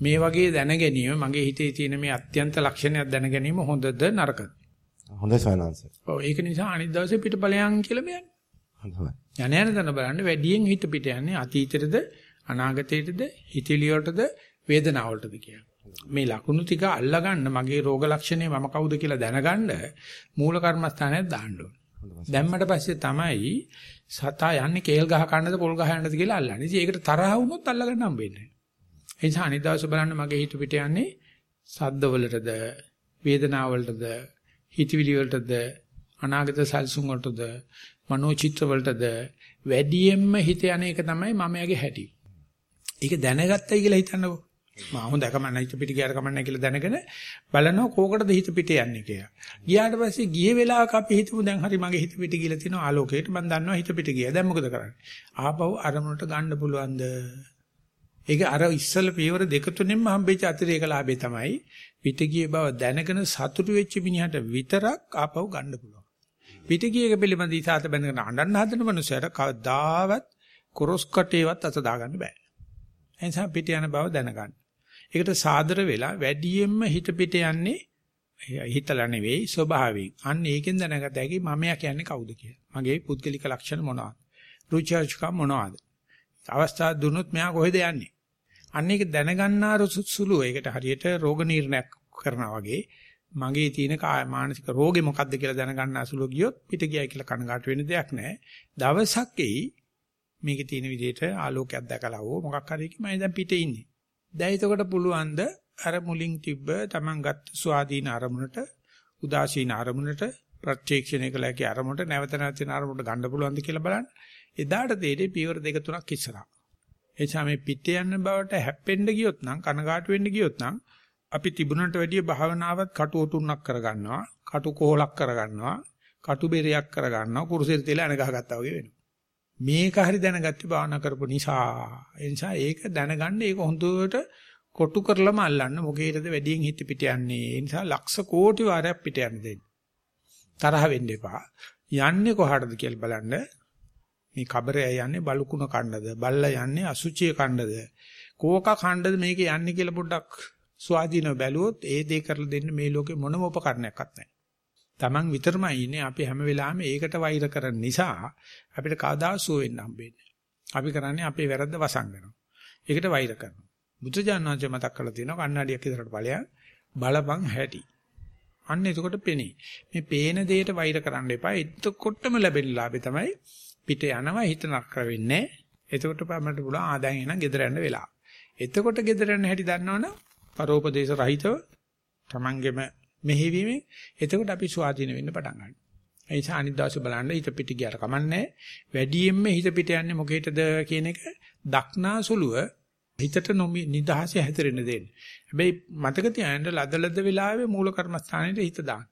මේ වගේ දැන ගැනීම මගේ හිතේ තියෙන මේ අත්‍යන්ත ලක්ෂණයක් දැන ගැනීම හොඳද නරකද? හොඳයි සනස. ඔව් ඒක නිසා අනිත් දවසේ පිටපලයන් කියලා මෙයන්. හොඳයි. යන යන දන බලන්න වැඩියෙන් හිත පිට යන්නේ අතීතෙටද අනාගතයේද හිතවිලි වලටද වේදනාවලටද කියලා. මේ ලකුණු ටික අල්ලගන්න මගේ රෝග ලක්ෂණේ මම කවුද කියලා දැනගන්න මූල කර්මස්ථානයක් දාන්න ඕන. දැම්මට පස්සේ තමයි සතා යන්නේ කේල් ගහ කන්නද පොල් ගහ යන්නද කියලා අල්ලන්නේ. ඉතින් ඒකට තරහ වුණොත් අල්ලගන්න හම්බෙන්නේ නැහැ. ඒ නිසා අනිත් දවසේ බලන්න මගේ හිත පිට යන්නේ සද්දවලටද වේදනාවලටද හිතවිලි වලටද අනාගත සල්සුන් වලටද මනෝචිත්‍ර වලටද වැඩියෙන්ම හිත යන එක තමයි මම යගේ හැටි. ඒක දැනගත්තයි කියලා හිතන්නකෝ. මම හොඳ කමන්න හිත පිට ගියාට කමන්නේ කියලා දැනගෙන බලනවා කෝකටද හිත පිට යන්නේ කියලා. ගියාට පස්සේ ගිය වෙලාවක අපි හිතමු දැන් හරි මගේ හිත පිට ගිහලා තියෙනවා ආලෝකයට මම දන්නවා හිත පිට ගියා. දැන් මොකද කරන්නේ? ආපහු අරමුණට ගන්න පුළුවන්ද? ඒක අර ඉස්සල පියවර දෙක තුනෙන්ම හම්බෙච්ච අතිරේක ලාභේ තමයි පිට ගිය බව දැනගෙන සතුටු වෙච්ච මිනිහට විතරක් ආපහු ගන්න පුළුවන්. පිටිගියක පිළිබඳ ඉසాత බැඳගෙන අඬන්න හදන මනුස්සයට කවදාවත් කුරස් කටේවත් අත දාගන්න බෑ. ඒ නිසා පිට යන බව දැනගන්න. ඒකට සාදර වෙලා වැඩියෙන්ම හිත පිට යන්නේ හිතලා නෙවෙයි ස්වභාවයෙන්. අන්න ඒකෙන් දැනගත හැකි මමයා කියන්නේ කවුද කියලා. මගේ පුද්ගලික ලක්ෂණ මොනවද? රුචර්ජ්කම් මොනවද? අවස්ථා දුනොත් මෙයා කොහෙද යන්නේ? අන්න ඒක දැනගන්නා සුළු ඒකට හරියට රෝග නිర్ణයක් කරනවා වගේ මගේ තියෙන මානසික රෝගේ මොකක්ද කියලා දැනගන්න අසුල ගියොත් පිට ගියයි කියලා කනගාටු වෙන දෙයක් නැහැ. දවසක් එයි මේකේ තියෙන විදිහට ආලෝකයක් දැකලා හෝ මොකක් හරි කි මම දැන් පිටේ ඉන්නේ. දැන් එතකොට පුළුවන්ද අර මුලින් තිබ්බ Taman ගත්ත ස්වාධීන අරමුණට උදාසීන අරමුණට ප්‍රත්‍යක්ෂණය කළ හැකි අරමුණට නැවත නැවත අරමුණට ගන්න පුළුවන්ද කියලා බලන්න. එදාට තේරෙයි පියවර දෙක තුනක් ඉස්සරහා. එනිසා මේ පිටේ යන බවට හැප්පෙන්න ගියොත් නම් කනගාටු වෙන්න ගියොත් නම් අපි තිබුණට වැඩිය භාවනාවත් කටු ඔතුන්නක් කරගන්නවා, කටු කොහලක් කරගන්නවා, කටු බෙරයක් කරගන්නවා, කුරුසෙට තියලා අණ ගහගත්තා වගේ වෙනවා. මේක හරි දැනගත්තේ භාවනා කරපු නිසා. ඒ නිසා ඒක දැනගන්න ඒක හොඳට කොටු කරලම අල්ලන්න මොකේද වැඩියෙන් හිත පිට යන්නේ. ඒ නිසා ලක්ෂ කෝටි වාරයක් පිට යන්න දෙන්න. තරහ වෙන්න එපා. යන්නේ කොහටද කියලා බලන්න. මේ කබරය යන්නේ බලුකුණ කණ්ඩද, බල්ලා යන්නේ අසුචිය කණ්ඩද, කෝක කණ්ඩද මේක යන්නේ කියලා පොඩ්ඩක් ස්වාධීනව බැලුවොත් ඒ දේ කරලා දෙන්න මේ ලෝකේ මොනම උපකරණයක්වත් නැහැ. Taman විතරමයි ඉන්නේ අපි හැම වෙලාවෙම ඒකට වෛර කරන නිසා අපිට කවදා සුව වෙන්න හම්බෙන්නේ. අපි කරන්නේ අපේ වැරද්ද වසංගනවා. ඒකට වෛර කරනවා. බුදුජානනාංශය මතක් කරලා තියෙනවා කන්නඩියක් ඉදරට ඵලයන් බලපං හැටි. අන්න එතකොට පෙනේ. මේ පේන දෙයට වෛර කරන්න එපා. එතකොටම ලැබෙන ලාභේ තමයි පිට යනවා හිත නක්ර වෙන්නේ. එතකොට අපිට පුළුවන් ආදායම් එන ගෙදර යන්න වෙලා. එතකොට ගෙදර යන්න හැටි දන්නවනම් පරෝපදේශ රහිතව තමන්ගෙම මෙහෙවීමෙන් එතකොට අපි ස්වාධීන වෙන්න පටන් ගන්නවා. ඒ නිසා අනිත් දවසේ බලන්න හිත පිට ගියට කමන්නේ වැඩියෙන්ම හිත පිට යන්නේ මොකේද කියන එක දක්නා සුළුව හිතට නිදහසේ හැතරෙන්න දෙන්න. හැබැයි මතක තියාගන්න ලදලද වෙලාවේ මූල කර්මස්ථානෙට හිත දාන්න.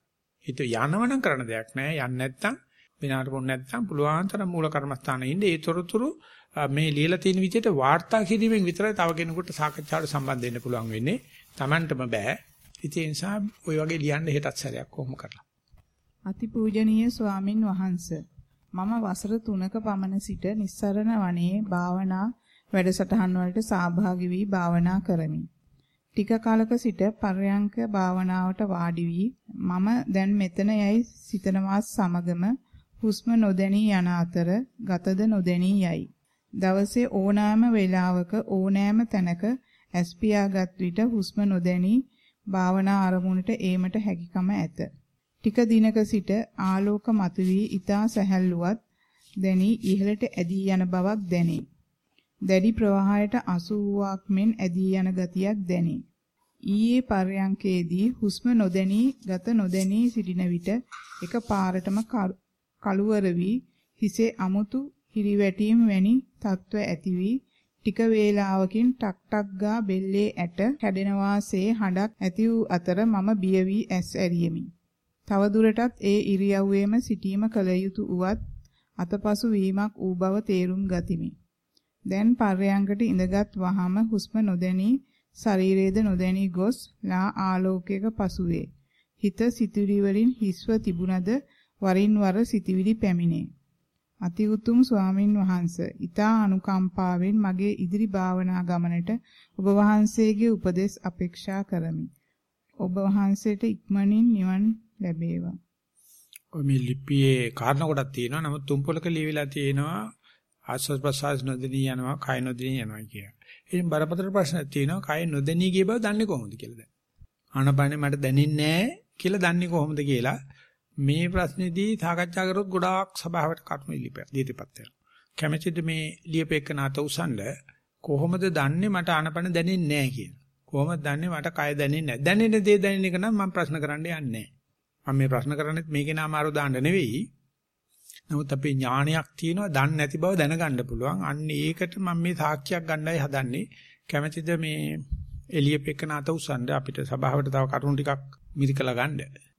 හිත යනවනම් කරන දෙයක් නෑ. යන්නේ නැත්තම් විනාඩ පොන්න නැත්තම් පුළුවන් තරම් මූල කර්මස්ථානෙ ඉන්න ඒ තොරතුරු මේ ලියලා තියෙන විදිහට වාර්තා කිරීමෙන් විතරයි තව කෙනෙකුට සාකච්ඡාවට සම්බන්ධ වෙන්න පුළුවන් වෙන්නේ. Tamanටම බෑ. ඉතින් ඒ නිසා ওই වගේ ලියන්න හෙටත් සැරයක් කොහොම කරලා. අතිපූජනීය ස්වාමින් වහන්සේ මම වසර 3ක පමණ සිට නිස්සරණ වනයේ භාවනා වැඩසටහන් වලට සහභාගී වී භාවනා කරමි. ටික කාලක සිට පර්යංක භාවනාවට වාඩි වී මම දැන් මෙතන යයි සිතනවා සමගම හුස්ම නොදැනී යන අතර ගතද නොදැනී යයි. දවසේ ඕනෑම වේලාවක ඕනෑම තැනක ඇස් පියාගත් විට හුස්ම නොදැනී භාවනා ආරමුණට ඒමට හැකියකම ඇත. ටික දිනක සිට ආලෝක මතුවී ඊතා සැහැල්ලුවත් දැනි ඉහළට ඇදී යන බවක් දැනේ. දැඩි ප්‍රවාහයට අසුවාක් මෙන් ඇදී යන ගතියක් දැනේ. ඊයේ පර්යංකේදී හුස්ම නොදැනී ගත නොදැනී සිටින විට එක පාරටම කළුවර වී හිසේ අමුතු හිරිවැටීම් වැනි තත්ත්ව ඇති වී ටික වේලාවකින් ටක් ටක් ගා බෙල්ලේ ඇට කැඩෙන වාසේ හඬක් ඇති වූ අතර මම බිය වී ඇස් ඇරියෙමි. තව දුරටත් ඒ ඉරියව්වේම සිටීම කල යුතු උවත් අතපසු වීමක් ඌ බව තේරුම් ගතිමි. දැන් පර්යංකට ඉඳගත් වහම හුස්ම නොදැනී ශරීරයේද නොදැනී ගොස් ලා ආලෝකයක පසුවේ. හිත සිතුවිලි වලින් හිස්ව තිබුණද වරින් වර සිතුවිලි පැමිණේ. අති උතුම් ස්වාමින් වහන්සේ ඊතා අනුකම්පාවෙන් මගේ ඉදිරි භාවනා ගමනට ඔබ වහන්සේගේ උපදෙස් අපේක්ෂා කරමි. ඔබ වහන්සේට ඉක්මනින් නිවන් ලැබේවා. ඔය මේ ලිපියේ කාරණා කොටක් තියෙනවා. නමුත් තුන් පොලක ලියවිලා තියෙනවා ආස්වාද ප්‍රසවාස නොදෙනී යනවා, කය නොදෙනී යනවා කියලා. ඉතින් බරපතල ප්‍රශ්නයක් තියෙනවා කය නොදෙනී ගිය බව දන්නේ කොහොමද කියලා දැන්. ආනපනේ මට දැනෙන්නේ නැහැ කියලා දන්නේ කොහොමද කියලා මේ ප්‍රශ්නේදී සාකච්ඡා කරොත් ගොඩාක් සභාවට කරුණු ඉදිරිපත් වෙනවා. කැමැතිද මේ ලියපෙක නාත උසන්ඩ කොහොමද දන්නේ මට ආනපන දැනෙන්නේ නැහැ කියලා. කොහොමද දන්නේ මට කය දැනෙන්නේ නැහැ. දැනෙන දේ දැනෙන එක නම් මම ප්‍රශ්න කරන්න යන්නේ නැහැ. මම මේ ප්‍රශ්න කරන්නේත් මේකේ නාම අරෝ දාන්න නෙවෙයි. නමුත් අපේ ඥානයක් තියෙනවා දන්නේ නැති බව දැනගන්න පුළුවන්. අන්න ඒකට මම මේ සාක්ෂියක් ගන්නයි හදන්නේ. කැමැතිද මේ එළියපෙක නාත උසන්ඩ අපිට සභාවට තව කරුණු ටිකක් මිරිකලා ගන්න.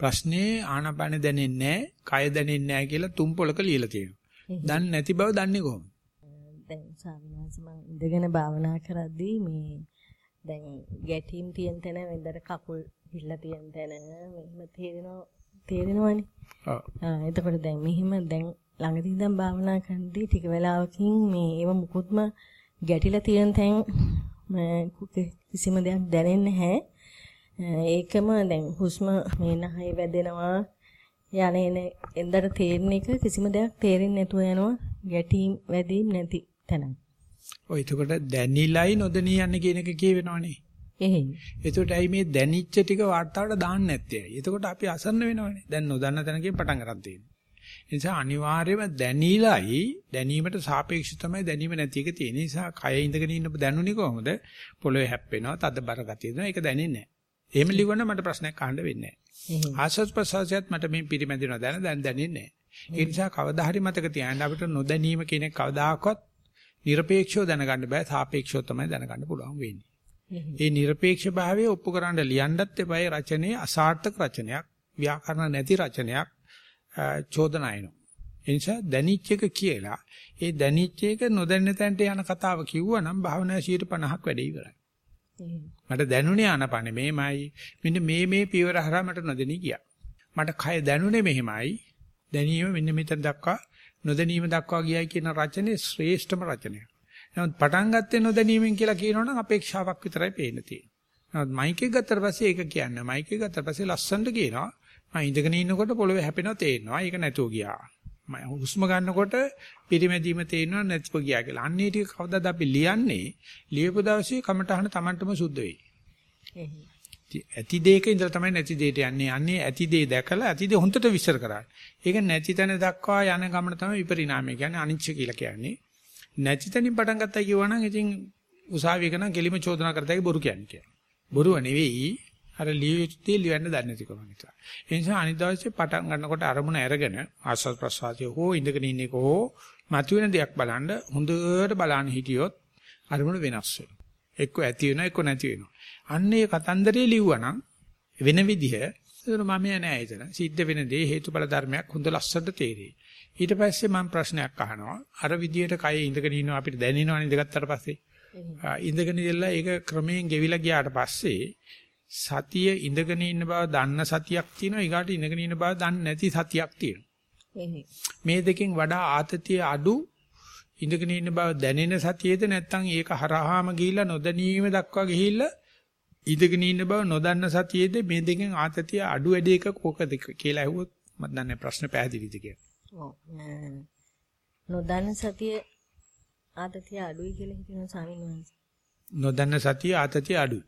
ප්‍රශ්නේ ආනපන දැනෙන්නේ නැහැ, කය දැනෙන්නේ නැහැ කියලා තුන් පොලක ලියලා තියෙනවා. දන්නේ නැති බව දන්නේ කොහොමද? දැන් ස්වාමීන් වහන්සේ මම ඉඳගෙන භාවනා කරද්දී මේ දැන් ගැටීම් තියෙන තැන වෙන්දර කකුල් හිල්ලා තියෙන තැන මෙහෙම තේරෙනවා තේරෙනවනේ. ඔව්. ආ එතකොට දැන් මෙහෙම දැන් ළඟදී ඉඳන් භාවනා කරද්දී ටික වෙලාවකින් මේ ඒව මුකුත්ම ගැටිලා තියෙන තැන් කිසිම දෙයක් දැනෙන්නේ නැහැ. ඒකම දැන් හුස්ම මේ නහය වැදෙනවා යන්නේ එන්දර තේරෙන එක කිසිම දෙයක් තේරෙන්නේ නැතුව යනවා ගැටීම් වැදීම් නැති තැනයි. ඔය එතකොට දැනිලයි නොදැනී යන්නේ කියන එක කියවෙනවනේ. එහෙයි. එතකොට ඇයි මේ දැනිච්ච ටික වාර්තාවට දාන්න නැත්තේ? එතකොට අපි අසන්න වෙනවනේ. දැන් නොදන්න තැනකින් පටන් ගන්න තියෙන්නේ. ඒ නිසා අනිවාර්යයෙන්ම දැනීලයි දැනීමට සාපේක්ෂව තමයි දැනීම නැති එක තියෙන නිසා කය ඉඳගෙන ඉන්න දැනුනේ කොහොමද? පොළවේ හැප්පෙනවා, තද බර ගතිය දෙනවා. ඒක දැනෙන්නේ නැහැ. එහෙම ලිව්වනම් මට ප්‍රශ්නයක් අහන්න වෙන්නේ නැහැ. ආසස් ප්‍රසාසයත් මට මේ පිරිමැදිනවා දැන දැන් දැනෙන්නේ නැහැ. ඒ නිසා කවදා හරි මතක තියාගන්න අපිට නොදැනීම කියන එක කවදාකවත් নিরপেক্ষව දැනගන්න බෑ සාපේක්ෂව තමයි දැනගන්න පුළුවන් වෙන්නේ. මේ নিরপেক্ষ භාවයේ ඔප්පු කරන්න ලියන්නත් එපායි රචනයේ අසාර්ථක රචනයක් ව්‍යාකරණ නැති රචනයක් චෝදනායනෝ. ඒ නිසා දැනිච් එක කියලා ඒ දැනිච් එක නොදැන්න තැනට යන කතාව කිව්වනම් භාවනාවේ 50ක් වැඩේ ඉවරයි. මට දැනුනේ ආනපනේ මේමයි. මෙන්න මේ මේ පියවර හරහා මට නොදෙනී ගියා. මට කය දැනුනේ මෙහෙමයි. දැනීම මෙන්න මෙතන දක්වා නොදැනීම දක්වා ගියයි කියන රචනයේ ශ්‍රේෂ්ඨම රචනය. නමුත් පටන් ගත්තේ නොදැනීමෙන් කියලා කියනවනම් අපේක්ෂාවක් විතරයි පේන්න තියෙන්නේ. නමුත් මයික් එක ගත්තට පස්සේ ඒක කියන්නේ මයික් එක ගත්තට පස්සේ ලස්සනට කියනවා. මම ඉඳගෙන ඉන්නකොට පොළවේ හැපෙනවා තේරෙනවා. ඒක නැතුව ගියා. මම හුස්ම ගන්නකොට පිරිමැදීම තේරෙනවා නැතිව ගියා කියලා. අන්නේ ටික කවදාද අපි ලියන්නේ? ලියපු දවසේ කමටහන Tamanටම සුද්ධ වෙයි. ඇති දෙයක ඉඳලා තමයි නැති දෙයට යන්නේ. අන්නේ ඇති දේ දැකලා ඇති දේ හොඳට විශ්සර කරා. ඒක නැති තැන දක්වා යන ගමන තමයි විපරිණාමය කියන්නේ අනිච්ච කියලා කියන්නේ. නැති තැනින් පටන් ගත්තා කියවනම් ඉතින් උසාවියක නම් කෙලිම චෝදනා කරතයි බොරු කියන්නේ. බොරුව නෙවෙයි අර ලියවිච්චේ ලියන්න දන්නේ නැතිකම නිසා. ඒ නිසා අනිත් දවසේ පටන් ගන්නකොට අරමුණ අරගෙන ආස්වාද ප්‍රසවාසය හෝ ඉඳගෙන ඉන්න එක හෝ මතුවෙන දෙයක් බලන්න හොඳට බලන්න හිටියොත් අරමුණ වෙනස් වෙනවා. එක්ක ඇති වෙනවා එක්ක නැති වෙනවා. අන්න ඒ කතන්දරේ ලිව්වනම් වෙන විදිහ ඒක මම නෑ එතන. සිද්ධ වෙන දේ හේතුඵල ධර්මයක් හොඳ ලස්සනට තේරෙයි. ඊට පස්සේ මම ප්‍රශ්නයක් අහනවා. අර විදියට කය ඉඳගෙන ඉන්නවා අපිට දැනෙනවනේ ඉඳගත්තට පස්සේ. ඉඳගෙන ඉඳලා ඒක ක්‍රමයෙන් ගෙවිලා ගියාට පස්සේ සතිය ඉඳගෙන ඉන්න බව දන්න සතියක් තියෙනවා. ඊගාට ඉඳගෙන ඉන්න බව දන්නේ නැති සතියක් තියෙනවා. මේ දෙකෙන් වඩා ආතතිය අඩු ඉඳගෙන ඉන්න බව දැනෙන සතියේද නැත්නම් ඒක හරහාම ගිහිල්ලා නොදැනීම දක්වා ගිහිල්ලා ඉඳගෙන ඉන්න බව නොදන්න සතියේද මේ දෙකෙන් ආතතිය අඩු වැඩි එක කොකද කියලා ඇහුවොත් මම දන්නේ ප්‍රශ්න පැහැදිලිද කියලා. නොදන්න සතිය ආතතිය අඩුයි කියලා හිතන ස්වාමීන් වහන්සේ. නොදන්න සතිය ආතතිය අඩුයි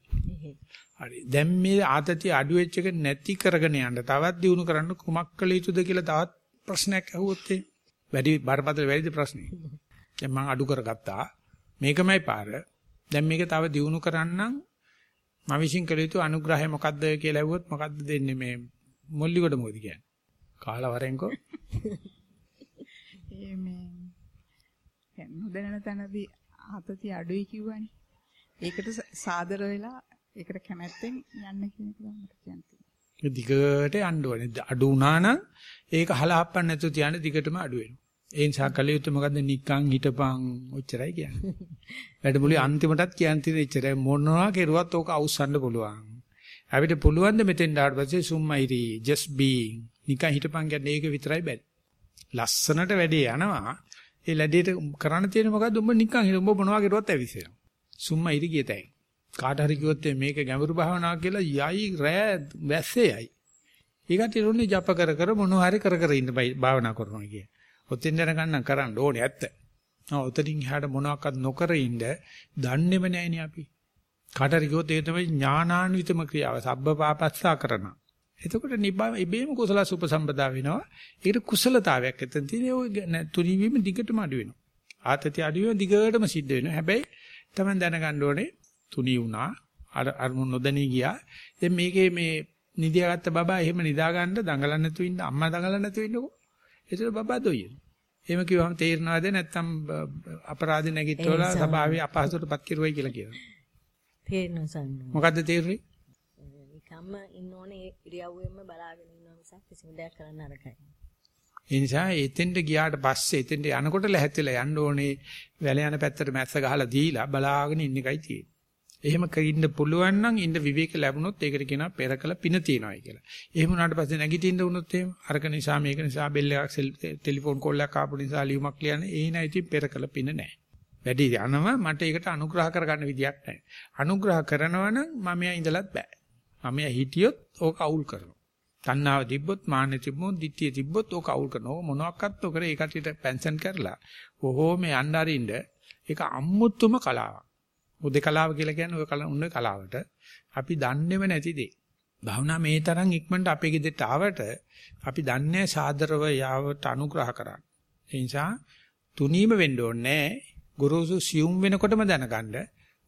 හරි. දැන් මේ ආතතිය අඩු වෙච්ච එක නැති කරගෙන යන්න තවත් දිනු කරන්න කුමක් කළ යුතුද කියලා තවත් ප්‍රශ්නයක් අහුවොත් වැඩි බරපතල වැඩි ප්‍රශ්නේ. දැන් මම අඩු කරගත්තා. මේකමයි පාර. දැන් මේක තව දිනු කරන්නම් මම විශ්ින් කළ යුතු අනුග්‍රහය මොකද්ද කියලා ඇහුවොත් මොකද්ද දෙන්නේ මේ මොල්ලිකොට මොකද කියන්නේ? කාලා වරෙන්කෝ. ඒ මේ නොදැනෙන තැනදී ආතතිය අඩුයි කිව්වනේ. ඒකට සාදර වෙලා ඒකට කැමැත්තෙන් යන්න කියන එක මට කියන්න තියෙනවා. දිගට යන්න ඕනේ. අඩු වුණා නම් ඒක හලහප්පන්න නැතුව තියන්න දිගටම අඩු වෙනවා. ඒ නිසා කල යුත්තේ මොකද්ද නිකන් හිටපන් ඔච්චරයි කියන්නේ. වැඩමුළුවේ අන්තිමටත් කියන්න තියෙන එච්චරයි මොනවා කෙරුවත් ඕක අවුස්සන්න පුළුවන්. අපිට පුළුවන් ද මෙතෙන් ඩාට පස්සේ සුම්මයිරි just being නිකන් හිටපන් කියන්නේ ඒක විතරයි බැරි. ලස්සනට වැඩේ යනවා. ඒ ලැඩේට කරන්න තියෙන මොකද්ද උඹ නිකන් හිට උඹ මොනවා කෙරුවත් ඇවිස්සෙනවා. සුම්මයිරි කියතයි. කාට හරි කිව්වොත් මේක ගැඹුරු භාවනාවක් කියලා යයි රෑ වැස්සේ යයි. ඊකට ඉරුන්නේ ජප කර කර මොනවා හරි කර කර ඉන්න භාවනා කරනවා කිය. ඔතෙන් දැනගන්න කරන්න ඕනේ ඇත්ත. ඔතනින් එහාට මොනවාක්වත් නොකර ඉන්න දන්නේම නැහෙනේ අපි. කාටරි කිව්වොත් ඒ තමයි ඥානාන්විතම ක්‍රියාව. සබ්බ පාපස්සා කරන. එතකොට නිබ්බා ඉබේම කුසල සුපසම්පදා වෙනවා. ඒකට කුසලතාවයක් එතන තියෙන ඔය තුනීවීම දිගටම අඩු වෙනවා. ආතතිය අඩු වෙන දිගටම සිද්ධ වෙනවා. හැබැයි තමයි දැනගන්න ඕනේ තුනී වුණා. අර අරමුණ නොදැනී ගියා. දැන් මේකේ මේ නිදියාගත්ත බබා එහෙම නිදා ගන්න දඟලන්න නැතුව ඉන්න අම්මා දඟලන්න නැතුව ඉන්නකෝ. ඒතර බබා දොයින. එහෙම කිව්වම තේරෙනවද නැත්නම් අපරාධ නැගිටවලා සභාවේ අපහසුතාවටපත් කිරුවයි කියලා කියනවා. තේරෙනවා සන්න. මොකද්ද තේරුනේ? නිකම්ම ඉන්න ඕනේ ඉරියව්වෙම බලාගෙන ඉන්නවා මිසක් කිසිම දෙයක් කරන්න අරකයි. ඒ නිසා එතෙන්ට ගියාට පස්සේ එතෙන්ට යනකොට ලැහැත්තිලා යන්න ඕනේ වැල යන පැත්තට මැස්ස ගහලා දීලා බලාගෙන ඉන්න එකයි තියෙන්නේ. එහෙම කරින්න පුළුවන් නම් ඉන්න විවේක ලැබුණොත් ඒකට කියනවා පෙරකල පින තියනවායි කියලා. එහෙම වුණාට පස්සේ නැගිටින්න වුණොත් එහෙම අරක නිසා මේක නිසා බෙල් එකක් ටෙලිෆෝන් කෝල් එකක් ආපු නිසා ලියුමක් ලියන්නේ ඒ නයි ඉතින් පෙරකල පින නැහැ. වැඩි යනවා මට ඒකට අනුග්‍රහ කරගන්න විදියක් නැහැ. අනුග්‍රහ කරනවා නම් මම යා ඉඳලත් බෑ. මම යා හිටියොත් ඕක අවුල් කරනවා. තණ්හාව තිබ්බොත් මාන්න තිබ්බොත් ditthිය තිබ්බොත් ඕක අවුල් කරනවා. මොනවාක්වත් නොකර ඒ කටියට පෙන්ෂන් කරලා කොහොම යන්න අරින්න ඒක අම්මුතුම කලාවක්. උදේකලාව කියලා කියන්නේ ඔය කල උන්නේ කලාවට. අපි දන්නේම නැති දේ. භාවනා මේ තරම් ඉක්මනට අපේ ගෙදරට ආවට අපි දන්නේ සාදරව යාවට අනුග්‍රහ කරන්න. ඒ නිසා තුනීම වෙන්න ඕනේ ගුරුසු සියුම් වෙනකොටම දැනගන්න.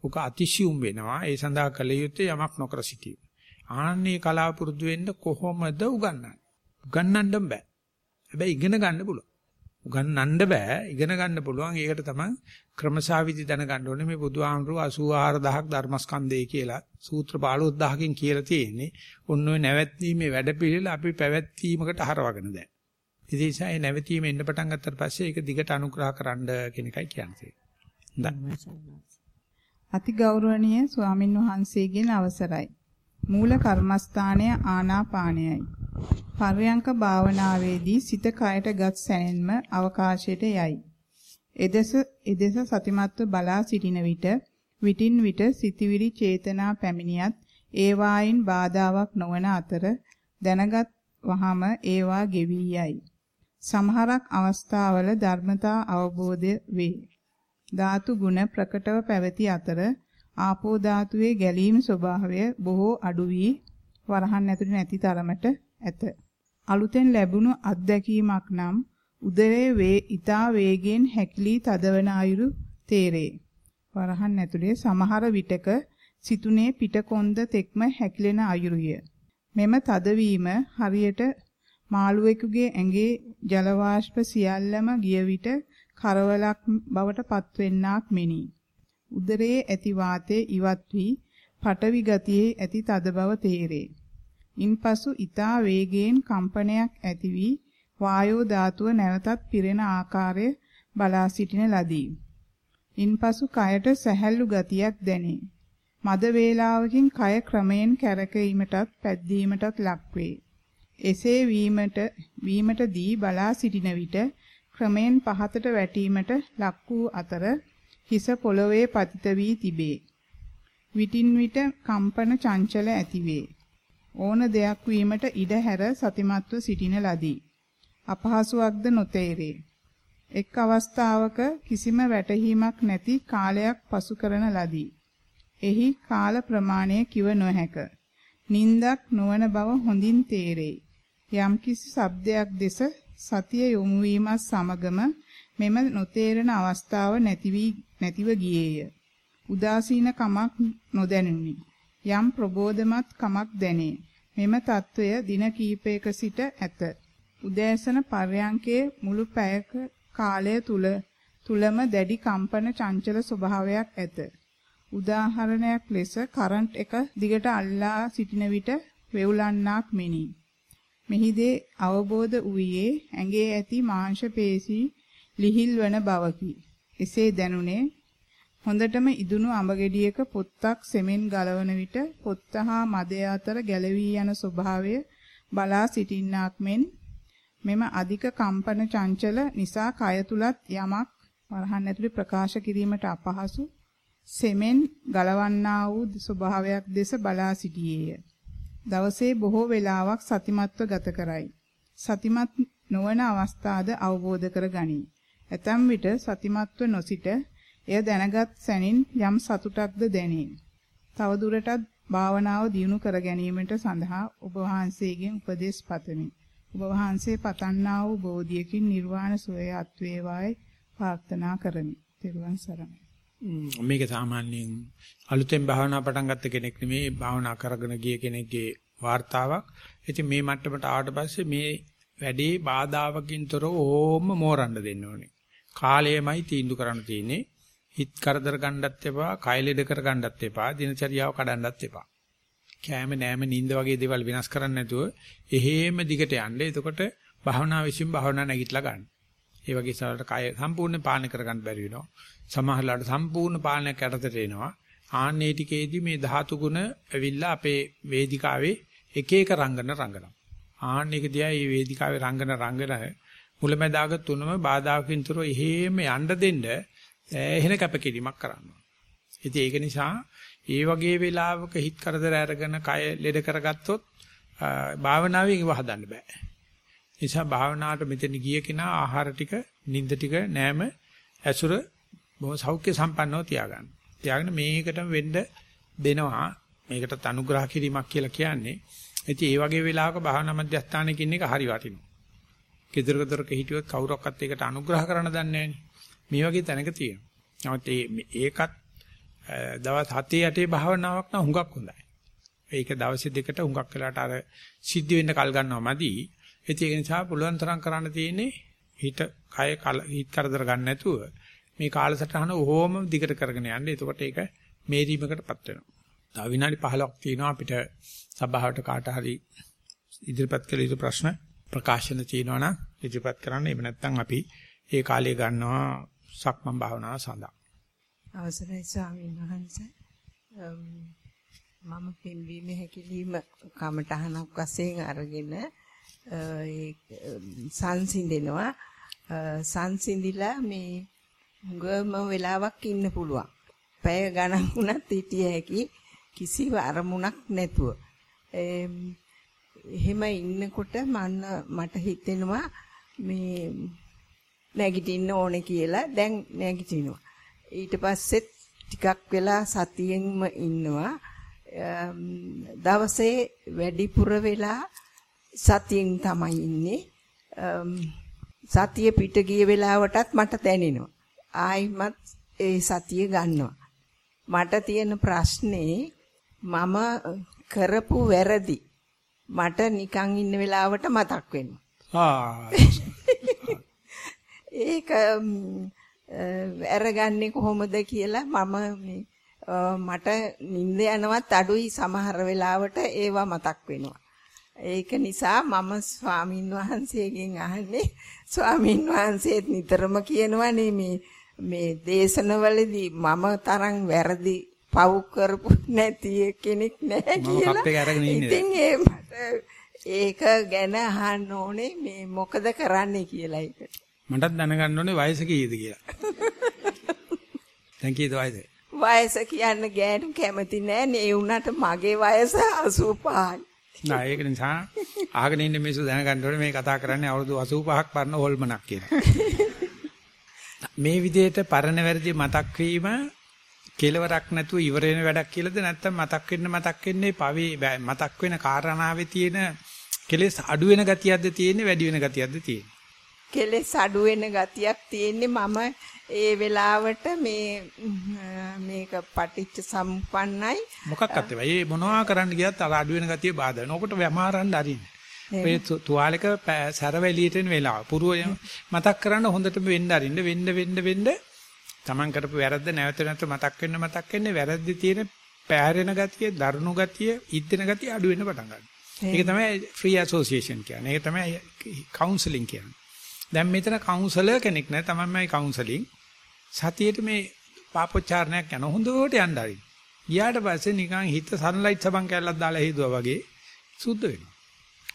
උක අතිසියුම් වෙනවා. ඒ සඳහා කල යුත්තේ යමක් නොකර සිටීම. ආන්නේ කලාව පුරුදු වෙන්න කොහොමද උගන්වන්නේ? උගන්වන්න බෑ. හැබැයි ඉගෙන ගන්න පුළුවන්. උගන්වන්න බෑ. ඉගෙන ගන්න පුළුවන්. ඒකට තමයි ක්‍රමසාවිදි දැනගන්න ඕනේ. මේ බුදුහාමුදුරුවෝ 84000ක් ධර්මස්කන්ධය කියලා සූත්‍ර 15000කින් කියලා තියෙන්නේ. ඔන්න ඔය නැවැත්ීමේ වැඩපිළිවෙල අපි පැවැත්වීමකට හරවගෙන දැන්. ඉතින් ඒ නිසා නැවැත්ීම එන්න පටන් ගත්තට පස්සේ ඒක දිගට අනුග්‍රහ කරන්න කියන එකයි කියන්නේ. අති ගෞරවනීය ස්වාමින් වහන්සේගෙන් අවසරයි. මූල කර්මස්ථානය ආනාපානයයි. පර්යංක භාවනාවේදී සිත කයට ගත් සැනෙන්ම අවකාශයට යයි. එදෙස එදෙස සතිමත්ව බලා සිටින විට විටින් විට සිතිවිලි චේතනා පැමිණියත් ඒවායින් බාධාවක් නොවන අතර දැනගත් වහම ඒවා ගෙවි යයි. සමහරක් අවස්ථාවල ධර්මතා අවබෝධ වේ. ධාතු ගුණ ප්‍රකටව පැවති අතර ආපෝ ධාතුවේ ගැලීම් ස්වභාවය බොහෝ අඩු වී වරහන් ඇතුළේ නැති තරමට ඇත. අලුතෙන් ලැබුණු අත්දැකීමක් නම් උදරයේ වේ ඊතා වේගෙන් හැකිලී තදවන අයුරු තේරේ. වරහන් ඇතුලේ සමහර විටක සිතුනේ පිටකොන්ද තෙක්ම හැකිලෙන අයුරුය. මෙම තදවීම හරියට මාළුවෙකුගේ ඇඟේ ජල වාෂ්ප සියල්ලම ගිය විට කරවලක් බවට පත්වෙන්නක් මෙනි. උදරයේ ඇති වාතයේ ඉවත් වී පටවි ගතියේ ඇති තද බව තේරේ. ඉන්පසු ඊතා වේගයෙන් කම්පනයක් ඇති වී වායෝ ධාතුව නැවතත් පිරෙන ආකාරය බලා සිටින ලදී. ඉන්පසු කයට සැහැල්ලු ගතියක් දැනේ. මද වේලාවකින් කය ක්‍රමයෙන් කැරකීමටත් පැද්දීමටත් ලක්වේ. එසේ වීමට වීමටදී බලා සිටින විට ක්‍රමයෙන් පහතට වැටීමට ලක් වූ අතර හිස පොළවේ පතිත වී තිබේ. විටින් විට කම්පන චංචල ඇතිවේ. ඕන දෙයක් වීමට ඉඩ හැර සතිමත්ව සිටින ලදී. අපහසුාවක්ද නොතේරේ. එක් අවස්ථාවක කිසිම වැටහීමක් නැති කාලයක් පසු කරන ලදී. එහි කාල ප්‍රමාණය කිව නොහැක. නින්දක් නොවන බව හොඳින් තේරේ. යම්කිසි ශබ්දයක් දෙස සතිය යොමු වීමත් සමගම මෙම නොතේරෙන අවස්ථාව නැති වී නැතිව ගියේය. උදාසීන කමක් නොදැනුනි. යම් ප්‍රබෝධමත් කමක් දැනේ. මෙම తত্ত্বය දින කීපයක සිට ඇත. උදෑසන පර්යංකයේ මුළු පැයක කාලය තුල තුලම දැඩි කම්පන චංචල ස්වභාවයක් ඇත. උදාහරණයක් ලෙස කරන්ට් එක දිගට අල්ලා සිටින විට වෙවුලන්නක් මෙනි. මෙහිදී අවබෝධ වූයේ ඇඟේ ඇති මාංශ පේශී ලිහිල් වන බවකි. එසේ දැනුනේ හොඳටම ඉදුණු අඹ ගෙඩියක පොත්තක් සෙමෙන් ගලවන විට පොත්ත හා මදය අතර ගැලවී යන ස්වභාවය බලා සිටින්නාක් මෙන් මෙම අධික කම්පන චංචල නිසා කය තුලත් යමක් වරහන් ඇතුලේ ප්‍රකාශ කිරීමට අපහසු සෙමෙන් ගලවන්නා වූ ස්වභාවයක් දෙස බලා සිටියේය. දවසේ බොහෝ වේලාවක් සතිමත්ව ගත කරයි. සතිමත් නොවන අවස්ථාද අවබෝධ කර ගනී. ඇතැම් විට සතිමත්ව නොසිට එය දැනගත් සැනින් යම් සතුටක්ද දැනේ. තව දුරටත් භාවනාව දියුණු කර ගැනීමට සඳහා ඔබ වහන්සේගෙන් උපදෙස් පතමි. ඔබ වහන්සේ පතන්නා වූ බෝධියකින් නිර්වාණ සෝය අත්වේවායි ප්‍රාර්ථනා කරමි. තෙරුවන් සරණයි. මේක සාමාන්‍යයෙන් අලුතෙන් භාවනා පටන් ගත්ත කෙනෙක් නෙමෙයි භාවනා කරගෙන ගිය කෙනෙක්ගේ වார்த்தාවක්. ඉතින් මේ මට්ටමට ආවට පස්සේ මේ වැඩේ බාධාවකින්තර ඕම මෝරන්න දෙන්න ඕනේ. කාලයමයි තීන්දුව කරන්න තියෙන්නේ. හිත කරදර ගන්නත් එපා, කය ලෙඩ කර ගන්නත් එපා, දිනචරියාව කඩන්නත් එපා. කෑම නෑම නිින්ද වගේ දේවල් වෙනස් කරන්න නැතුව එහෙම දිගට යන්න. එතකොට භාවනා විශ්ින් භාවනා නැගිටලා ගන්න. ඒ වගේ සාරට කය සම්පූර්ණ පාලනය කරගන්න බැරි වෙනවා. සමහරලාට සම්පූර්ණ පාලනයක් යටතට එනවා. ආන්නේ ටිකේදී මේ ධාතු ගුණ ඇවිල්ලා අපේ වේදිකාවේ එක එක රංගන රංගනවා. ආන්නේක දිහා මේ වේදිකාවේ රංගන රංගන මුලැමැදාග තුනම බාධාකින්තරෝ එහෙම යන්න දෙන්න එහෙන කැපකිරීමක් කරනවා. ඉතින් ඒක නිසා ඒ වගේ වෙලාවක හිත කරදර අරගෙන කය ලෙඩ කරගත්තොත් භාවනාවෙන් ඉව හදන්න බෑ. නිසා භාවනාවට මෙතන ගිය කෙනා ආහාර ටික, නිින්ද ටික, නෑම ඇසුර බොහොම සෞඛ්‍ය සම්පන්නව තියාගන්න. තියාගෙන මේකටම වෙන්න දෙනවා. මේකට අනුග්‍රහ කිරීමක් කියලා කියන්නේ. ඉතින් ඒ වගේ වෙලාවක භාවනා මධ්‍යස්ථානයක ඉන්න එක හරි වටිනවා. කෙදරක දොරක හිටියොත් කවුරක්වත් ඒකට අනුග්‍රහ කරන්න දන්නේ මේ වගේ තැනක තියෙනවා. නමුත් ඒකත් දවස් 7 8 භාවනාවක් නම් හුඟක් හොඳයි. ඒක දවස් දෙකට හුඟක් වෙලාට අර සිද්ධ වෙන්න කල් ගන්නවා මදි. ඒක නිසා පුළුවන් තරම් කරන්න තියෙන්නේ හිත කය හිත කරදර ගන්න නැතුව මේ කාලසටහන ඕම දිගට කරගෙන යන්න. එතකොට ඒක මේරීමකටපත් වෙනවා. තව විනාඩි 15ක් තියෙනවා අපිට සභාවට කාට හරි ඉදිරිපත් කළ යුතු ප්‍රශ්න ප්‍රකාශන තියෙනවා නම් ඉදිරිපත් කරන්න. එහෙම නැත්නම් අපි ඒ කාලය ගන්නවා සක්මන් භාවනාව සඳහා. අවසරයි ස්වාමීන් වහන්සේ. මම පින්වීම හැකිලිම කමටහනක් වශයෙන් අරගෙන ඒ සංසිඳෙනවා. සංසිඳිලා මේ ගොම වෙලාවක් ඉන්න පුළුවන්. පැය ගණන් වුණත් හිටිය හැකි කිසි අරමුණක් නැතුව. එහෙම ඉන්නකොට මන්න මට හිතෙනවා මේ නැගිටින්න ඕනේ කියලා දැන් නැගිටිනවා. ඊට පස්සෙත් ටිකක් වෙලා සතියෙන්ම ඉන්නවා. දවසේ වැඩිපුර වෙලා සතියෙන් තමයි ඉන්නේ. සතිය පිට ගිය වෙලාවටත් මට දැනෙනවා. ආයිමත් ඒ සතිය ගන්නවා. මට තියෙන ප්‍රශ්නේ මම කරපු වැරදි මට නිකන් ඉන්න වෙලාවට මතක් වෙනවා. ආ ඒක අරගන්නේ කොහොමද කියලා මම මේ මට නිින්ද යනවත් අඩුයි සමහර වෙලාවට ඒවා මතක් වෙනවා. ඒක නිසා මම ස්වාමින් වහන්සේගෙන් අහන්නේ ස්වාමින් වහන්සේත් නිතරම කියනවනේ මේ මේ දේශනවලදී මම තරම් වැරදි පව් කරපු නැති කෙනෙක් නැහැ කියලා. ඉතින් ඒ මට ඒක ගැන අහන්න ඕනේ මේ මොකද කරන්නේ කියලා ඒක. මටත් දැනගන්න ඕනේ වයස කීයද කියලා. දැන් කීයද වයස? වයස කියන්න ගෑනු කැමති නෑ නේ උනට මගේ වයස 85යි. නෑ ඒක නිසා අහගෙන ඉන්න මිනිස්සු දැනගන්න ඕනේ මේ කතා කරන්නේ අවුරුදු 85ක් පරණ හොල්මනක් කියලා. මේ විදිහට පරණ වැරදි මතක් වීම කෙලවරක් නැතුව ඉවර වෙන වැඩක් කියලාද නැත්නම් මතක් වෙන්න මතක් වෙන්නේ පවේ මතක් වෙන කාරණාවේ තියෙන කෙලෙස් අඩු වෙන ගතියක්ද තියෙන්නේ වැඩි වෙන ගතියක්ද තියෙන්නේ කෙලෙස් අඩු වෙන ගතියක් තියෙන්නේ මම ඒ වෙලාවට මේ මේක පටිච්ච සම්පන්නයි මොකක්වත් ඒවා. ඒ මොනවා කරන්න ගියත් අර අඩු වෙන ගතිය බාධා වෙනවා. ඔකට වැමාරන්න අරින්න. මේ තුවාලක සැරව එළියට එන වෙලාව. පුරුව මතක් කරන්න හොඳටම වෙන්න අරින්න වෙන්න වෙන්න වෙන්න Taman කරපු වැරද්ද නැවත නැවත මතක් වෙන්න මතක් වෙන්නේ වැරද්දේ තියෙන පෑරෙන ගතිය, දරුණු ගතිය, ඉද්දෙන ගතිය අඩු වෙන්න පටන් ගන්නවා. ඒක තමයි ෆ්‍රී ඇසෝසියේෂන් කියන්නේ. ඒක තමයි කවුන්සලින් කියන්නේ. දැන් මෙතන කවුන්සලර් කෙනෙක් නෑ තමන්මයි කවුන්සලින් සතියේට මේ පාපොච්චාරණයක් යන හොඳට යන්න හරි. ගියාට පස්සේ නිකන් හිත සන්ලයිට් සබන් කැල්ලක් දාලා හේදුවා වගේ සුද්ධ වෙනවා.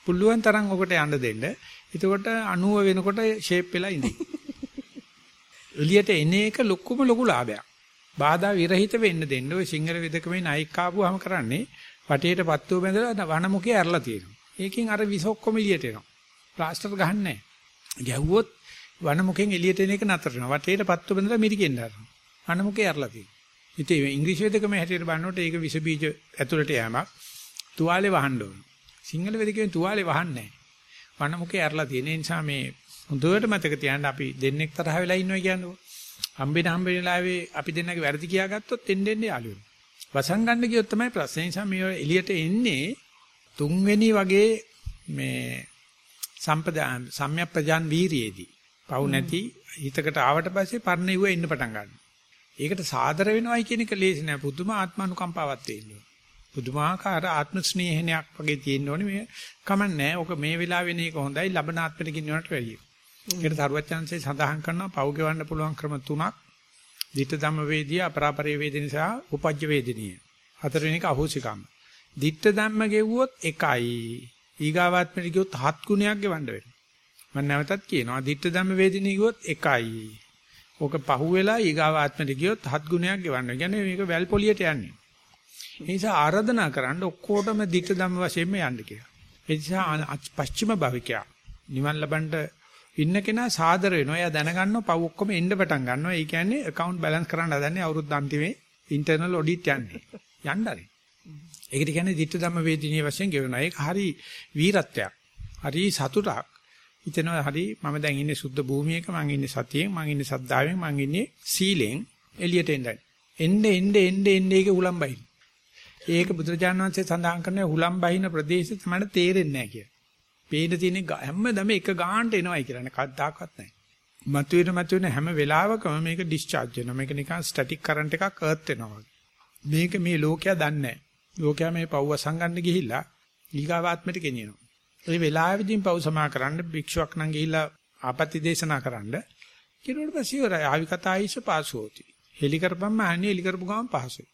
පුළුවන් තරම් ඔකට යන්න දෙන්න. එතකොට 90 වෙනකොට ෂේප් වෙලා ඉඳී. එළියට එන එක ලොකුම ලොකු ලාභයක්. බාධා විරහිත වෙන්න දෙන්න. ඔය සිංහල වෙදකමේ නයික් ආපුවාම කරන්නේ වටේට පත්තුව බැඳලා වනමුකේ ඇරලා තියෙනවා. ඒකෙන් අර විස ඔක්කොම එළියට එනවා. ප්ලාස්ටර් ගහන්නේ නැහැ. ගැහුවොත් වනමුකෙන් එළියට එන එක නතර වෙනවා. වටේට පත්තු බඳලා මිරිකෙන්න හදනවා. වනමුකේ ඇරලා තියෙනවා. ඉතින් ඉංග්‍රීසි වේදකම හැටියට බලනකොට ඒක විස බීජ ඇතුළට යෑමක්. තුවාලේ වහන්න ඕන. සිංහල වේදකෙන් තුවාලේ වහන්නේ නැහැ. වනමුකේ ඇරලා තියෙන නිසා මේ හොඳට මතක තියාගන්න අපි දෙන්නෙක් තරහ වෙලා ඉන්නවා කියන්නේ. හම්බෙන හම්බෙන වෙලාවේ අපි දෙන්නගේ වැරදි කියාගත්තොත් එන්න එන්න යාළු වෙනවා. වසංගන්න ගියොත් තමයි ප්‍රශ්නේ. ඒ නිසා මේ එළියට එන්නේ තුන්වෙනි වගේ මේ සම්පදාන සම්‍යක් ප්‍රජාන් වීරියේදී. පව් නැති හිතකට ආවට පස්සේ පර්ණෙව්ව එන්න පටන් ගන්නවා. ඒකට සාදර වෙනවයි කියන එක ලේසි නෑ. පුදුම ආත්මානුකම්පාවක් තියෙනවා. පුදුමාකාර ආත්ම ස්නේහනයක් වගේ තියෙන්න ඕනේ මේ කමන්නේ. ඔක මේ වෙලාවේ ඒක හොඳයි ලබන ආත්මෙට ගින්නවට වැඩියි. ඒකට සරුවච්චන්සේ සඳහන් කරනවා පව් ගෙවන්න පුළුවන් ක්‍රම තුනක්. ditta ධම්ම වේදිය අපරාපරේ වේදින සහ උපජ්ජ වේදිනිය. හතරවෙනි එක අහෝසිකම්. ditta ධම්ම ගෙවුවොත් එකයි. ඊගාවාත්මෙට ගියොත් හත් ගුණයක් ගෙවන්න වෙනවා. මම නැවතත් කියනවා ditta ධම්ම වේදිනිය ගියොත් එකයි. ඕක පහුවෙලා ඊගාවාත්මෙට ගියොත් හත් ගුණයක් ගෙවන්න. කියන්නේ මේක වැල් පොලියට යන්නේ. ඒ නිසා ආරාධනා කරන්න ඔක්කොටම ditta ධම්ම වශයෙන්ම යන්න කියලා. ඒ නිසා පශ්චිම භවිකයා නිවන් ලබන්න ඉන්න කෙනා සාදර වෙනවා. එයා දැනගන්නවා පව් ඔක්කොම එන්න පටන් ගන්නවා. ඒ කියන්නේ account balance කරන්න හදන්නේ අවුරුද්ද අන්තිමේ internal audit යන්නේ. යන්න හරි. ඒකට කියන්නේ ditta ධම්ම වේදිනිය වශයෙන් ගෙවනවා. ඒක හරි වීරත්වයක්. හරි සතුටක්. හිතෙනවා හරි මම දැන් ඉන්නේ සුද්ධ භූමියක මං ඉන්නේ සතියෙන් මං ඉන්නේ සද්ධාවෙන් මං ඉන්නේ සීලෙන් එළියට එන්නයි. එන්න එන්න එන්න එන්න ඒක උලම්බයි. ඒක බුදුරජාණන් වහන්සේ සඳහන් කරන උලම්බයින ප්‍රදේශය තමයි තේරෙන්නේ නැහැ කියලා. පේන තියෙන හැමදම එක ගානට එනවයි කියලානේ කද්දාකවත් නැහැ. මතුවෙන මතුවෙන හැම වෙලාවකම මේක ඩිස්චාර්ජ් වෙනවා. මේක නිකන් ස්ටැටික් කරන්ට් එකක් අර්ත් වෙනවා මේක මේ ලෝකයා දන්නේ නැහැ. ලෝකයා මේ පව්ව සංගන්න ගිහිල්ලා ඊගාවාත්මයට ගෙනියනවා. ඒ වෙලාවෙදීම පව් සමා කරන්න භික්ෂුවක් නම් ගිහිල්ලා ආපත්‍ය දේශනා කරන්න. කිරුවට පස්සේ ඉවරයි. ආවි කතායිස පාසුවෝති. හෙලි කරපම්ම අහන්නේ හෙලි කරපු ගමන් පහසුයි.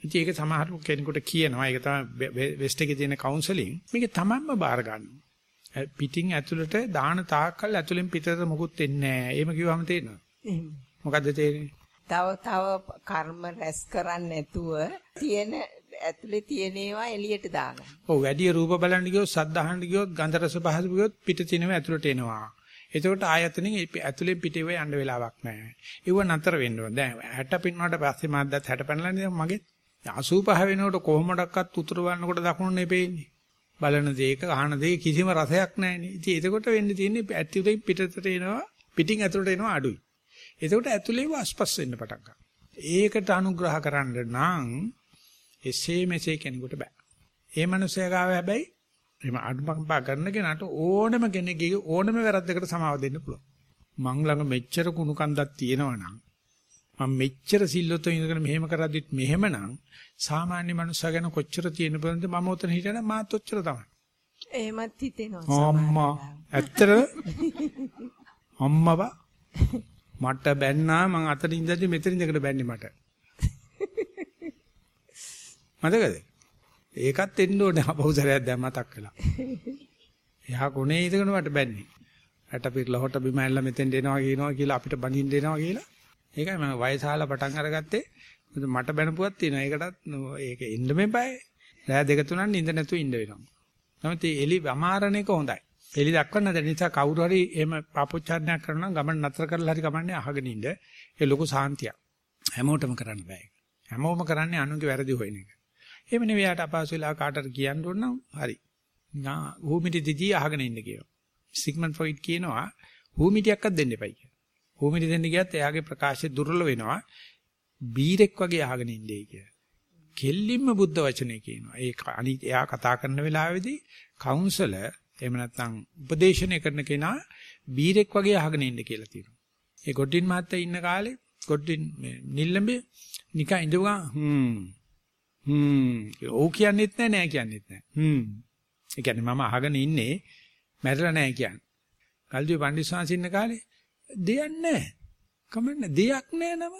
ඉතින් ඒක සමහර කෙනෙකුට කියනවා. ඒක තමයි වෙස්ට් එකේ තියෙන කවුන්සලින්. මේක තමන්ම බාර ගන්නවා. පිටින් ඇතුළට දාන තාක්කල් ඇතුළෙන් පිටට මොකුත් එන්නේ නැහැ. එහෙම කිව්වම තේරෙනවා. මොකද්ද තේරෙන්නේ? තව තව කර්ම රැස් කරන්නේ නැතුව තියෙන ඇතුලේ තියෙන ඒවා එළියට දාගන්න. ඔව් වැඩි රූප බලන්න ගියොත් සද්ද අහන්න ගියොත් ගන්ධ රස පහස ගියොත් පිට තියෙනවා ඇතුළට එනවා. එතකොට ආයතනෙන් ඇතුලේ පිටේව යන්න වෙලාවක් නැහැ. ඒව නතර වෙන්න ඕන. දැන් 60 පින්නාට පස්සේ මාද්දත් 60 පැනලා නේද මගේ 85 වෙනකොට කොහොමඩක්වත් උතුර බලනකොට දකුණු නෙපෙන්නේ. බලන දේක අහන දේ කිසිම රසයක් නැහැ නේ. ඉතින් එතකොට වෙන්නේ තියෙන්නේ ඇතුලෙන් පිටතට එනවා පිටින් ඇතුලට එනවා අඩුයි. එතකොට ඇතුලේ වස්පස් වෙන්න පටන් ගන්නවා. ඒකට අනුග්‍රහ කරන්න නම් එසේ මෙසේ කෙනෙකුට බෑ. ඒ මනුස්සයා ගාව හැබැයි එහෙම අනුකම්පා කරන කෙනාට ඕනම කෙනෙක්ගේ ඕනම වැරද්දකට සමාව දෙන්න පුළුවන්. මං ළඟ මෙච්චර කුණු කන්දක් තියෙනවා නම් මම මෙච්චර සිල්ලොත් ඉඳගෙන මෙහෙම කරද්දිත් මෙහෙමනම් සාමාන්‍ය මනුස්සයා ගැන කොච්චර තියෙන බඳ මම උතන හිටියනම් මාත් ඔච්චර තමයි. එහෙමත් හිතෙනවා අම්මා ඇත්තට අම්මව මට බැන්නා මං අතන ඉඳද්දි මෙතන ඉඳකට බැන්නේ මට. මතකද? ඒකත් එන්න ඕනේ අපෞසරයක් දැන් මතක් කළා. එයා කොනේ ඉඳගෙන මට බැන්නේ. රට පිරලා හොට බිම ඇල්ල මෙතෙන්ට එනවා කියනවා කියලා අපිට බඳින්න එනවා කියලා. ඒකයි මම වයසාලා පටන් අරගත්තේ. මට බැනපුවක් තියෙනවා. ඒකටත් ඒක එන්න මෙපায়ে. රෑ දෙක තුනක් නිින්ද නැතුව ඉන්න වෙනවා. නමුත් මේ එලි අමාරණ එක හොඳයි. එලි දක්වන්න නැද නිසා කවුරු හරි එහෙම පාපොච්චාරණයක් කරනවා නම් ගමන් නතර කරලා හරි කමන්නේ අහගෙන ඉන්න. ඒ ලොකු සාන්තියක්. හැමෝටම කරන්න බෑ. හැමෝම කරන්නේ අනුන්ගේ වැරදි හොයන එක. එහෙම නෙවෙයි යාට අපහසු වෙලා කාටට කියන්න ඕන නම් හරි. නා හූමිටි දිදී අහගෙන ඉන්න කියනවා. සිග්මන්ඩ් ෆ්‍රොයිඩ් කියනවා හූමිටියක්වත් දෙන්න එපයි කියලා. හූමිටි දෙන්න ගියත් එයාගේ ප්‍රකාශය දුර්වල වෙනවා. බීරෙක් වගේ අහගෙන ඉන්නේ කියලා. කෙල්ලින්ම බුද්ධ වචනේ කියනවා. ඒ අනිත් එයා කතා කරන වෙලාවේදී කවුන්සලර් එහෙම නැත්නම් උපදේශනය කරන කෙනා බීරෙක් වගේ අහගෙන ඉන්න කියලා තියෙනවා. ඒ ගොඩින් මහත්තයා ඉන්න කාලේ ගොඩින් නිල්ලඹේ නිකන් ඉඳුවා හ්ම් හ්ම් ඕ කියන්නෙත් නෑ නෑ කියන්නෙත් නෑ. හ්ම්. ඒ කියන්නේ මම අහගෙන ඉන්නේ මැරෙලා නෑ කියන්නේ. කල්ජු පණ්ඩිස්වාංශ ඉන්න කාලේ දෙයක් නෑ. කමන්න දෙයක් නෑ නම.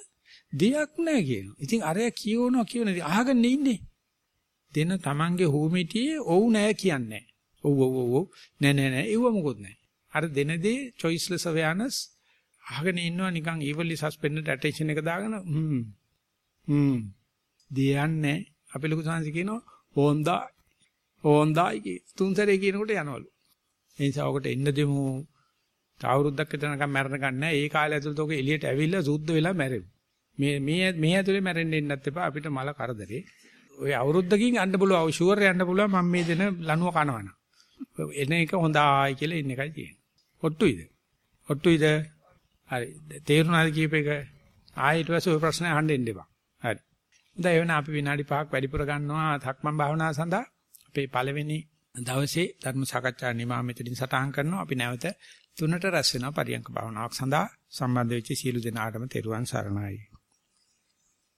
දෙයක් නෑ කියනවා. ඉතින් අරය කියවනවා කියනවා අහගෙන ඉන්නේ. දෙන තමන්ගේ හෝමිටියේ ඔව් නෑ කියන්නේ. ඔව් ඔව් ඔව් නෑ නෑ නෑ ඒව මොකොත් නෑ. අර දෙන දේ choiceless awareness අහගෙන ඉන්නවා නිකන් evenly suspended attention එක දාගෙන හ්ම් හ්ම් දෙයන්නේ අපි ලොකු සංසි කියනවා හොන්දා හොන්දායි කි තුන්සරේ කියනකොට යනවලු. ඒ නිසා ඔකට එන්න දෙමු අවුරුද්දක් විතර නිකන් මැරෙන ගන්න නැහැ. ඒ කාලය ඇතුළත ඔක එළියට ඇවිල්ලා සුද්ධ වෙලා මැරෙමු. මේ මේ මේ ඇතුලේ මැරෙන්න එන්නත් එපා අපිට මල කරදරේ. ඔය අවුරුද්දකින් යන්න පුළුවන්. ෂුවර් යන්න පුළුවන් මම මේ දෙන ලනුව කනවන. එන එක හොඳයි කියලා ඉන්න එකයි තියෙන්නේ. ඔට්ටුයිද? ඔට්ටුයිද? හරි. තේරුණාද කීප එක? ආයෙත් පස්සේ ඔය ප්‍රශ්නේ අහන්න එන්න එපා. හරි. දැන් එවන අපි විනාඩි 5ක් වැඩිපුර ගන්නවා ධක්මන් භාවනාව සඳහා. අපේ පළවෙනි දවසේ ධර්ම සාකච්ඡා නිමා මෙතනින් සටහන් කරනවා. අපි නැවත තුනට රැස් වෙනවා පරියන්ක භාවනාවක් සඳහා සම්බන්ධ වෙච්ච සියලු දෙනාටම තෙරුවන් සරණයි.